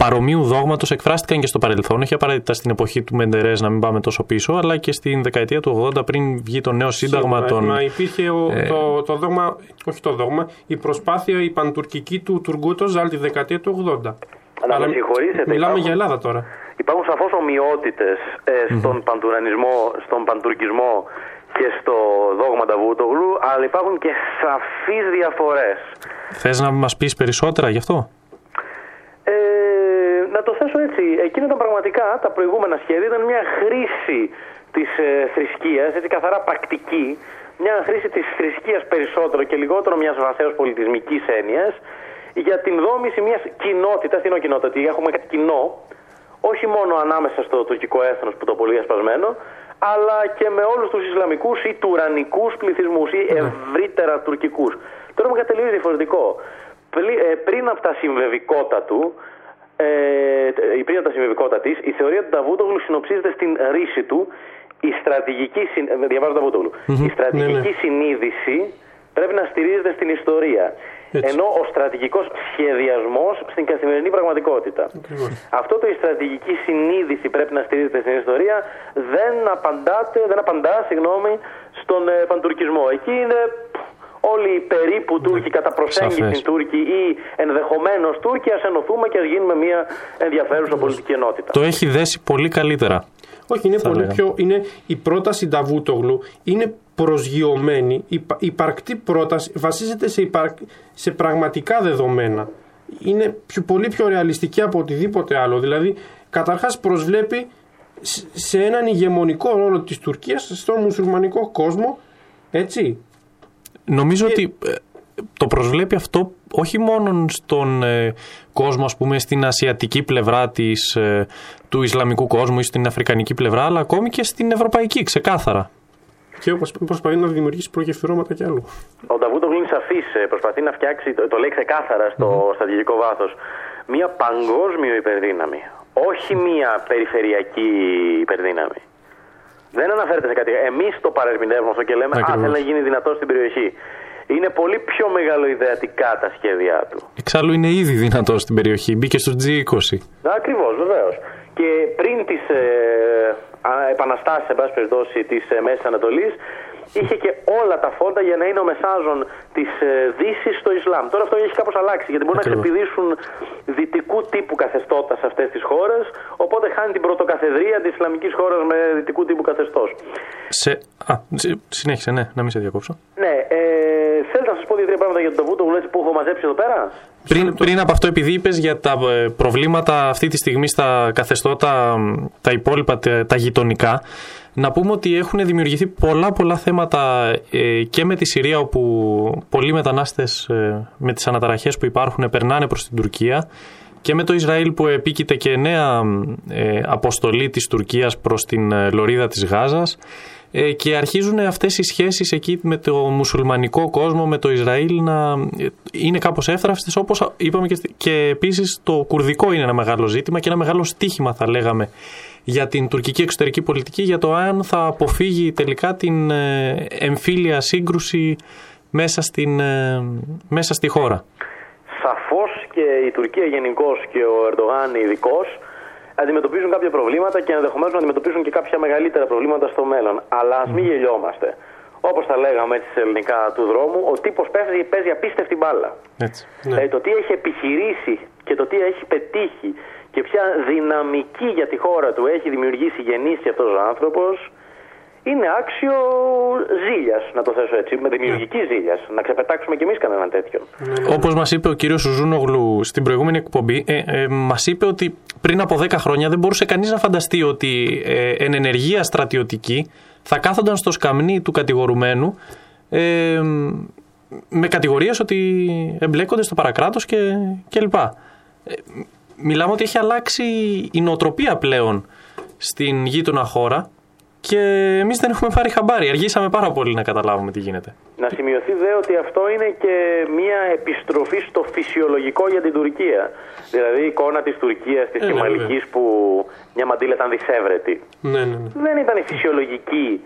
παρομοίου δόγματος εκφράστηκαν και στο παρελθόν, όχι απαραίτητα στην εποχή του Μεντερές να μην πάμε τόσο πίσω, αλλά και στην δεκαετία του 80 πριν βγει το νέο σύνταγμα Σίγουρα, των... Μα υπήρχε ο, Ε, το, το δόγμα, όχι το δόγμα, η προσπάθεια η παντουρκική του Τουργκούτο Ζάλ τη δεκαετία του 80. Αλλά με συγχωρήσετε, Μιλάμε υπάρχουν- για Ελλάδα τώρα. Υπάρχουν σαφώς ομοιότητες στον παντουρανισμό, στον παντουρκισμό και στο δόγμα Νταβούτογλου, αλλά υπάρχουν και σαφείς διαφορές. Θες να μας πεις περισσότερα γι' αυτό; Ε, να το θέσω έτσι. εκείνο ήταν πραγματικά τα προηγούμενα σχέδια, ήταν μια χρήση της ε, θρησκείας, έτσι καθαρά πρακτική, μια χρήση της θρησκείας περισσότερο και λιγότερο μιας βαθέως πολιτισμικής έννοιας, για την δόμηση μιας κοινότητας, τι είναι κοινότητας, ότι έχουμε κάτι κοινό, όχι μόνο ανάμεσα στο τουρκικό έθνος που το πολύ ασπασμένο, αλλά και με όλους τους Ισλαμικούς ή τουρανικούς πληθυσμούς ή Ναι. ευρύτερα τουρκικούς. Τώρα είναι κάτι τελείως διαφορετικό. Πλη- ε, πριν από τα συμβεβικότα του, ε, ε, πριν από τα συμβεβικότα της, η θεωρία του Νταβούτογλου συνοψίζεται στην ρίση του η στρατηγική, συν- ε, διαβάζω Νταβούτογλου, η στρατηγική Ναι, ναι. συνείδηση πρέπει να στηρίζεται στην ιστορία. Έτσι. Ενώ ο στρατηγικός σχεδιασμός στην καθημερινή πραγματικότητα. Ακριβώς. Αυτό το η στρατηγική συνείδηση πρέπει να στηρίζεται στην ιστορία δεν, απαντάτε, δεν απαντά συγγνώμη, στον ε, παντουρκισμό. Εκεί είναι π, όλοι οι περίπου Τούρκοι κατά προσέγγιση Σαφές. Τούρκοι ή ενδεχομένως Τούρκοι ας ενωθούμε και ας γίνουμε μια ενδιαφέρουσα πολιτική ενότητα. Το έχει δέσει πολύ καλύτερα. Όχι, είναι Θα πολύ λέγαμε. πιο. Είναι, η πρόταση Νταβούτογλου είναι προσγειωμένη. Η πα- η υπαρκτή πρόταση βασίζεται σε, υπαρ- σε πραγματικά δεδομένα. Είναι πιο, πολύ πιο ρεαλιστική από οτιδήποτε άλλο. Δηλαδή, καταρχάς προσβλέπει σ- σε έναν ηγεμονικό ρόλο της Τουρκίας στον μουσουλμανικό κόσμο. Έτσι. Νομίζω ότι ε, το προσβλέπει αυτό όχι μόνο στον ε, κόσμο, ας πούμε, στην ασιατική πλευρά της, ε, του Ισλαμικού κόσμου ή στην αφρικανική πλευρά, αλλά ακόμη και στην ευρωπαϊκή, ξεκάθαρα. Και όπως προσπαθεί να δημιουργήσει προγεφυρώματα κι άλλο. Ο Νταβούτογλου είναι σαφής. Προσπαθεί να φτιάξει, το, το λέει ξεκάθαρα στο στρατηγικό βάθος, μια παγκόσμιο υπερδύναμη. Όχι μια περιφερειακή υπερδύναμη. Δεν αναφέρεται σε κάτι. Εμείς το παρερμηνεύουμε αυτό και λέμε Α, Ακριβώς. θέλει να γίνει δυνατό στην περιοχή. Είναι πολύ πιο μεγαλοειδεατικά τα σχέδιά του. Εξάλλου είναι ήδη δυνατό στην περιοχή. Μπήκε στους G20. Ακριβώς, βεβαίως. Και πριν τις ε, α- επαναστάσεις, εν πάση περιπτώσει, της ε, Μέσης Ανατολής, είχε και όλα τα φόντα για να είναι ο μεσάζων της ε, Δύσης στο Ισλάμ. Τώρα αυτό έχει κάπως αλλάξει, γιατί μπορούν να Ακριβώς. ξεπηδήσουν δυτικού τύπου καθεστώτας σε αυτές τις χώρες, οπότε χάνει την πρωτοκαθεδρία της Ισλαμικής χώρας με δυτικού τύπου καθεστώς. Σε... Α, σε- συνέχισε, ναι, να μην σε διακόψω. Ναι, ε, θέλετε να σας πω δύο-τρία πράγματα για τον Ταβούτο που έχω μαζέψει εδώ πέρα; Πριν, πριν από αυτό, επειδή είπες για τα ε, προβλήματα αυτή τη στιγμή στα καθεστώτα, μ, τα υπόλοιπα, τα, τα γειτονικά, να πούμε ότι έχουν δημιουργηθεί πολλά πολλά θέματα ε, και με τη Συρία, όπου πολλοί μετανάστες ε, με τις αναταραχές που υπάρχουν περνάνε προς την Τουρκία, και με το Ισραήλ που επίκειται και νέα μ, ε, αποστολή της Τουρκίας προς την ε, λωρίδα της Γάζας ε, και αρχίζουν αυτές οι σχέσεις εκεί με το μουσουλμανικό κόσμο, με το Ισραήλ να ε, είναι κάπως εύθραυστες όπως είπαμε και, στη- και επίσης το κουρδικό είναι ένα μεγάλο ζήτημα και ένα μεγάλο στίχημα θα λέγαμε για την τουρκική εξωτερική πολιτική για το αν θα αποφύγει τελικά την ε, εμφύλια σύγκρουση μέσα, στην, ε, μέσα στη χώρα. Σαφώς και η Τουρκία γενικώς και ο Ερντογάν ειδικός αντιμετωπίζουν κάποια προβλήματα και ενδεχομένως να αντιμετωπίσουν και κάποια μεγαλύτερα προβλήματα στο μέλλον. Αλλά ας μην γελιόμαστε. Όπως τα λέγαμε έτσι σε ελληνικά του δρόμου, ο τύπος παίζει, παίζει απίστευτη μπάλα. Έτσι. Ναι. Ε, το τι έχει επιχειρήσει και το τι έχει πετύχει και ποια δυναμική για τη χώρα του έχει δημιουργήσει, γεννήσει αυτός ο άνθρωπος, είναι άξιο ζήλιας, να το θέσω έτσι, με δημιουργική ζήλιας. Να ξεπετάξουμε κι εμείς κανέναν τέτοιον. Όπως μας είπε ο κύριος Σουζούνογλου στην προηγούμενη εκπομπή, ε, ε, μας είπε ότι πριν από 10 χρόνια δεν μπορούσε κανείς να φανταστεί ότι ε, εν ενεργεία στρατιωτική θα κάθονταν στο σκαμνί του κατηγορουμένου ε, με κατηγορίες ότι εμπλέκονται στο παρακράτος και, και λοιπά. Ε, μιλάμε ότι έχει αλλάξει η νοοτροπία πλέον στην γείτονα χώρα και εμείς δεν έχουμε πάρει χαμπάρι. Αργήσαμε πάρα πολύ να καταλάβουμε τι γίνεται. Να σημειωθείς δε ότι αυτό είναι και μια επιστροφή στο φυσιολογικό για την Τουρκία. Δηλαδή η εικόνα της Τουρκίας, της Ε, ναι, Κεμαλικής που μια μαντήλα ήταν δυσέβρετη. Ναι, ναι, ναι. Δεν ήταν η φυσιολογική,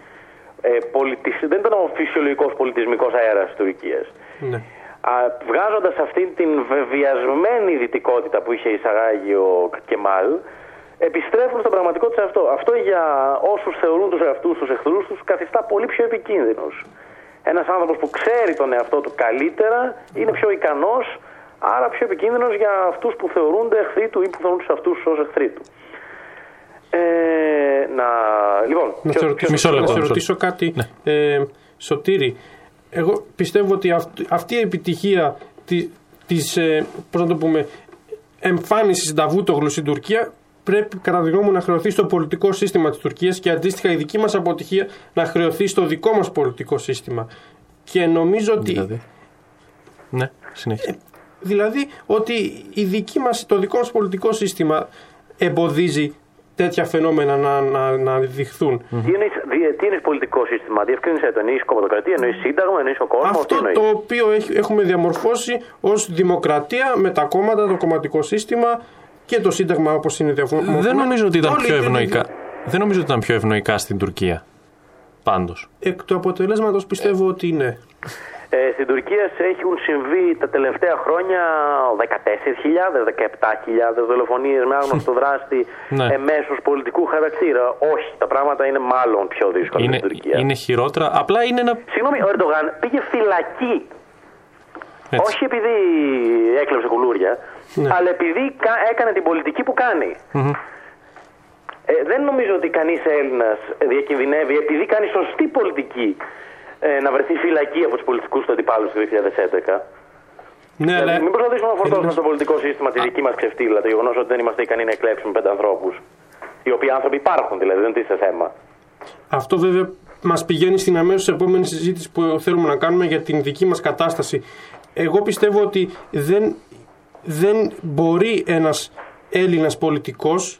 ε, πολιτισ... δεν ήταν ο φυσιολογικός πολιτισμικός αέρας της Τουρκίας. ναι. Α, βγάζοντας αυτήν την βεβαιασμένη δυτικότητα που είχε εισαγάγει ο Κεμάλ, επιστρέφουν στον πραγματικό της αυτό. Αυτό για όσους θεωρούν τους εαυτούς τους εχθρούς τους καθιστά πολύ πιο επικίνδυνος. Ένας άνθρωπος που ξέρει τον εαυτό του καλύτερα είναι πιο ικανός, άρα πιο επικίνδυνος για αυτούς που θεωρούνται εχθροί του ή που θεωρούν τους αυτούς ως εχθροί του. Ε, να... Λοιπόν, Να ποιος- σε ρωτήσω, Μισό λεπτό, να σε μισό ρωτήσω κάτι, ε, Σωτήρη. Εγώ πιστεύω ότι αυτή, αυτή η επιτυχία τη, της, ε, πώς να το πούμε, εμφάνισης Νταβούτογλου στην Τουρκία πρέπει κατά τη γνώμη μου να χρεωθεί στο πολιτικό σύστημα της Τουρκίας και αντίστοιχα η δική μας αποτυχία να χρεωθεί στο δικό μας πολιτικό σύστημα. Και νομίζω ότι... Δηλαδή; Ναι, συνέχισε. Δηλαδή ότι η δική μας, το δικό μας πολιτικό σύστημα εμποδίζει τέτοια φαινόμενα να, να, να διχθούν. Τι εννοείς, δι- τι εννοείς πολιτικό σύστημα, διευκρίνησε το, εννοείς κομμωτοκρατία, εννοείς σύνταγμα, εννοείς ο κόσμος, τι Αυτό εννοείς; το οποίο έχ- έχουμε διαμορφώσει ως δημοκρατία με τα κόμματα, το κομματικό σύστημα και το σύνταγμα όπως είναι διαμορφωμένο. Δεν νομίζω ότι ήταν Όλοι πιο είναι ευνοϊκά. Δεν νομίζω ότι ήταν πιο ευνοϊκά στην Τουρκία. Πάντως. Εκ του αποτελέσματος πιστεύω ότι ναι. Ε, στην Τουρκία σε έχουν συμβεί τα τελευταία χρόνια 14.000, 17.000 δολοφονίες με άγνωστο δράστη Ναι. εμέσως πολιτικού χαρακτήρα. Όχι, τα πράγματα είναι μάλλον πιο δύσκολα Είναι, στην Τουρκία. είναι χειρότερα. Απλά είναι ένα. Συγγνώμη, ο Ερντογάν πήγε φυλακή Έτσι. όχι επειδή έκλεψε κουλούρια, Ναι. αλλά επειδή κα- έκανε την πολιτική που κάνει. Ε, δεν νομίζω ότι κανείς Έλληνας διακινδυνεύει επειδή κάνει σωστή πολιτική ε, να βρεθεί φυλακή από τους πολιτικούς του αντιπάλου του 2011. Ναι, Δηλαδή, αλλά μην προσπαθήσουμε να φορτώσουμε Έλληνας- στο πολιτικό σύστημα τη δική μας ξεφτύλα. Το γεγονός ότι δεν είμαστε ικανοί να εκλέψουμε πέντε ανθρώπους. Οι οποίοι άνθρωποι υπάρχουν δηλαδή, δεν τίθεται θέμα. Αυτό βέβαια μας πηγαίνει στην αμέσως επόμενη συζήτηση που θέλουμε να κάνουμε για την δική μας κατάσταση. Εγώ πιστεύω ότι δεν, δεν μπορεί ένας Έλληνας πολιτικός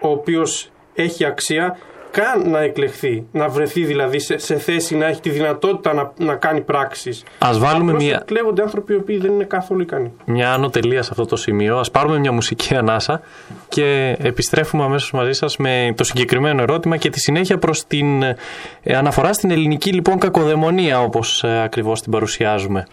ο οποίος έχει αξία καν να εκλεχθεί, να βρεθεί δηλαδή σε, σε θέση να έχει τη δυνατότητα να, να κάνει πράξεις. Ας βάλουμε Απλώς μια, εκλέγονται άνθρωποι οι οποίοι δεν είναι καθόλου ικανοί. μια άνω τελεία σε αυτό το σημείο. Ας πάρουμε μια μουσική ανάσα και επιστρέφουμε αμέσως μαζί σας με το συγκεκριμένο ερώτημα και τη συνέχεια προς την ε, αναφορά στην ελληνική λοιπόν κακοδαιμονία όπως ε, ακριβώς την παρουσιάζουμε.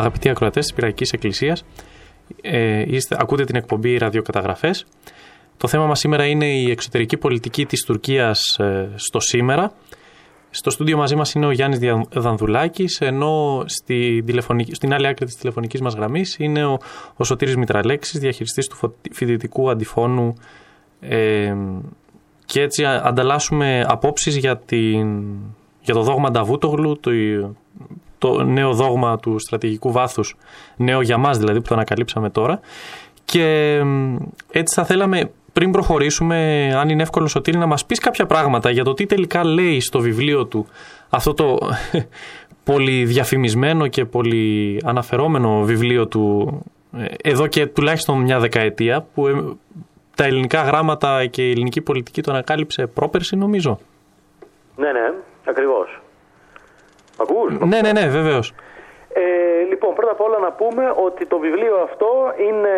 Αγαπητοί ακροατές της Πυραϊκής Εκκλησίας, ε, είστε, ακούτε την εκπομπή ραδιοκαταγραφές. Το θέμα μας σήμερα είναι η εξωτερική πολιτική της Τουρκίας ε, στο σήμερα. Στο στούντιο μαζί μας είναι ο Γιάννης Δια- Δανδουλάκης, ενώ στη τηλεφωνική, στην άλλη άκρη της τηλεφωνικής μας γραμμής είναι ο, ο Σωτήρης Μητραλέξης, διαχειριστής του φω- φοιτητικού αντιφώνου ε, και έτσι α- ανταλλάσσουμε απόψεις για, την, για το δόγμα Νταβούτογλου, το, το νέο δόγμα του στρατηγικού βάθους, νέο για μας δηλαδή που το ανακαλύψαμε τώρα και μ, έτσι θα θέλαμε πριν προχωρήσουμε, αν είναι εύκολο Σωτήρη, να μας πεις κάποια πράγματα για το τι τελικά λέει στο βιβλίο του αυτό το *laughs* πολύ διαφημισμένο και πολύ αναφερόμενο βιβλίο του ε, εδώ και τουλάχιστον μια δεκαετία που ε, τα ελληνικά γράμματα και η ελληνική πολιτική το ανακάλυψε πρόπερση νομίζω. Ναι, ναι, ακριβώς. Ακούς; Ναι, ναι, ναι, βεβαίως. Ε, λοιπόν, πρώτα απ' όλα να πούμε ότι το βιβλίο αυτό είναι,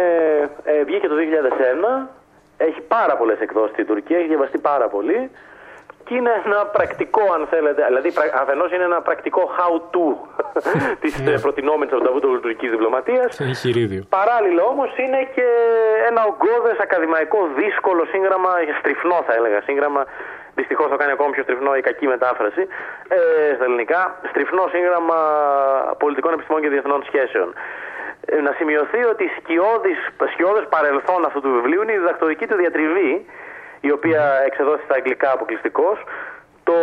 ε, βγήκε το 2001, έχει πάρα πολλές εκδόσεις στην Τουρκία, έχει διαβαστεί πάρα πολύ και είναι ένα πρακτικό, αν θέλετε, δηλαδή πρα- αφενός είναι ένα πρακτικό how-to *laughs* της ε, προτινόμενης από τα τουρκικής διπλωματίας. Έχει χειρίδιο. Παράλληλα όμως είναι και ένα ογκώδες ακαδημαϊκό δύσκολο σύγγραμμα, στριφνό θα έλεγα σύγγραμμα, δυστυχώς το κάνει ακόμη πιο στριφνό η κακή μετάφραση ε, στα ελληνικά, στριφνό σύγγραμμα πολιτικών επιστημών και διεθνών σχέσεων. Ε, να σημειωθεί ότι σκιώδης, σκιώδες παρελθόν αυτού του βιβλίου είναι η διδακτορική του διατριβή, η οποία εξεδόθη στα αγγλικά αποκλειστικώς, το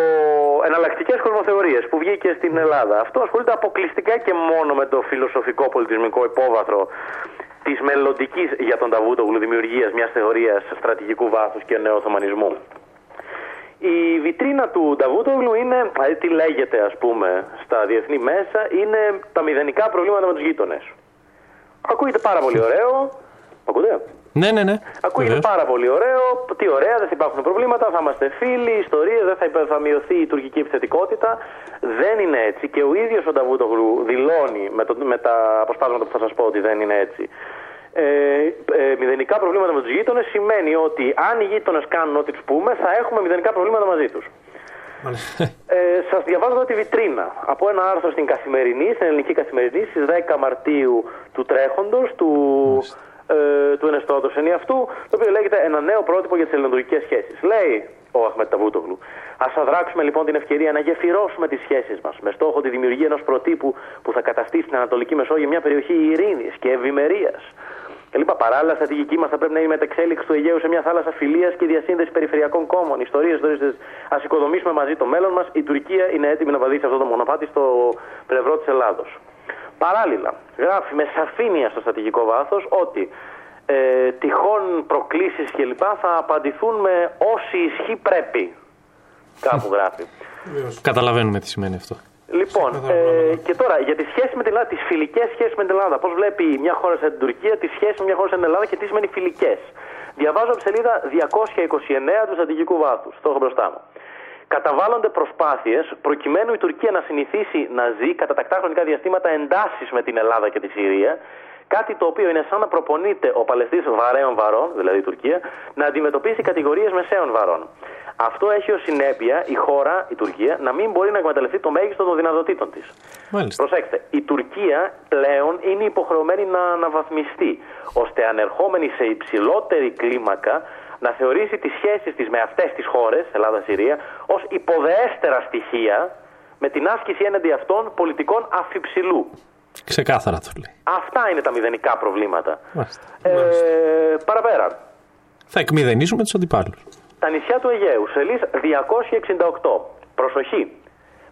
εναλλακτικές κοσμοθεωρίες που βγήκε στην Ελλάδα. Αυτό ασχολείται αποκλειστικά και μόνο με το φιλοσοφικό πολιτισμικό υπόβαθρο της μελλοντικής για τον Ταβούτογλου δημιουργίας μιας θεωρίας στρατηγικού βάθους και νεοοθωμανισμού. Η βιτρίνα του Νταβούτογλου είναι, δηλαδή τι λέγεται ας πούμε στα διεθνή μέσα, είναι τα μηδενικά προβλήματα με τους γείτονες. Ακούγεται πάρα πολύ ωραίο. Μ' Ακούτε; Ναι, ναι, ναι. Ακούγεται βεβαίως. πάρα πολύ ωραίο. Τι ωραία, δεν θα υπάρχουν προβλήματα, θα είμαστε φίλοι, ιστορίε, δεν θα, υπε- θα μειωθεί η τουρκική επιθετικότητα. Δεν είναι έτσι και ο ίδιος ο Νταβούτογλου δηλώνει με, το, με τα αποσπάσματα που θα σας πω ότι δεν είναι έτσι. Ε, ε, μηδενικά προβλήματα με τους γείτονες σημαίνει ότι αν οι γείτονες κάνουν ό,τι τους πούμε, θα έχουμε μηδενικά προβλήματα μαζί τους. Ε, Σας διαβάζω τη βιτρίνα από ένα άρθρο στην Καθημερινή, στην Ελληνική Καθημερινή, στις 10 Μαρτίου του τρέχοντος, του, ε, του ενεστώτος ενιαυτού, το οποίο λέγεται Ένα νέο πρότυπο για τις ελληνοτουρκικές σχέσεις. Λέει ο Αχμέτ Ταβούτογλου. Α αδράξουμε λοιπόν την ευκαιρία να γεφυρώσουμε τις σχέσεις μας με στόχο τη δημιουργία ενός προτύπου που θα καταστήσει την Ανατολική Μεσόγειο μια περιοχή ειρήνης και ευημερίας. Και λοιπά. Παράλληλα, στρατηγική μας θα πρέπει να είναι η μεταξέλιξη του Αιγαίου σε μια θάλασσα φιλίας και διασύνδεση περιφερειακών κόμμων. Ιστορίες, ιστορίε. Α οικοδομήσουμε μαζί το μέλλον μας. Η Τουρκία είναι έτοιμη να βαδίσει αυτό το μονοπάτι στο πλευρό της Ελλάδος. Παράλληλα, γράφει με σαφήνεια στο στρατηγικό βάθος ότι ε, τυχόν προκλήσεις κλπ. θα απαντηθούν με όση ισχύ πρέπει. Κάπου γράφει. Καταλαβαίνουμε τι σημαίνει αυτό. Λοιπόν, ε, και τώρα για τη σχέση με την Ελλάδα, τις φιλικές σχέσεις με την Ελλάδα. Πώς βλέπει μια χώρα σαν την Τουρκία τη σχέση με μια χώρα σαν την Ελλάδα και τι σημαίνει φιλικές. Διαβάζω από σελίδα 229 του στρατηγικού βάθους. Το έχω μπροστά μου. Καταβάλλονται προσπάθειες προκειμένου η Τουρκία να συνηθίσει να ζει κατά τακτά χρονικά διαστήματα εντάσεις με την Ελλάδα και τη Συρία. Κάτι το οποίο είναι σαν να προπονείται ο Παλαιστή βαρέων βαρών, δηλαδή η Τουρκία, να αντιμετωπίσει κατηγορίες μεσαίων βαρών. Αυτό έχει ως συνέπεια η χώρα, η Τουρκία, να μην μπορεί να εκμεταλλευτεί το μέγιστο των δυνατοτήτων της. Προσέξτε, η Τουρκία πλέον είναι υποχρεωμένη να αναβαθμιστεί, ώστε ανερχόμενη σε υψηλότερη κλίμακα να θεωρήσει τις σχέσεις της με αυτές τις χώρες, Ελλάδα-Συρία, ως υποδεέστερα στοιχεία με την άσκηση έναντι αυτών πολιτικών αφιψηλού. Ξεκάθαρα το λέει. Αυτά είναι τα μηδενικά προβλήματα. Ε, παραπέρα. Θα εκμηδενήσουμε τους αντιπάλους. Τα νησιά του Αιγαίου, σελίδα 268. Προσοχή.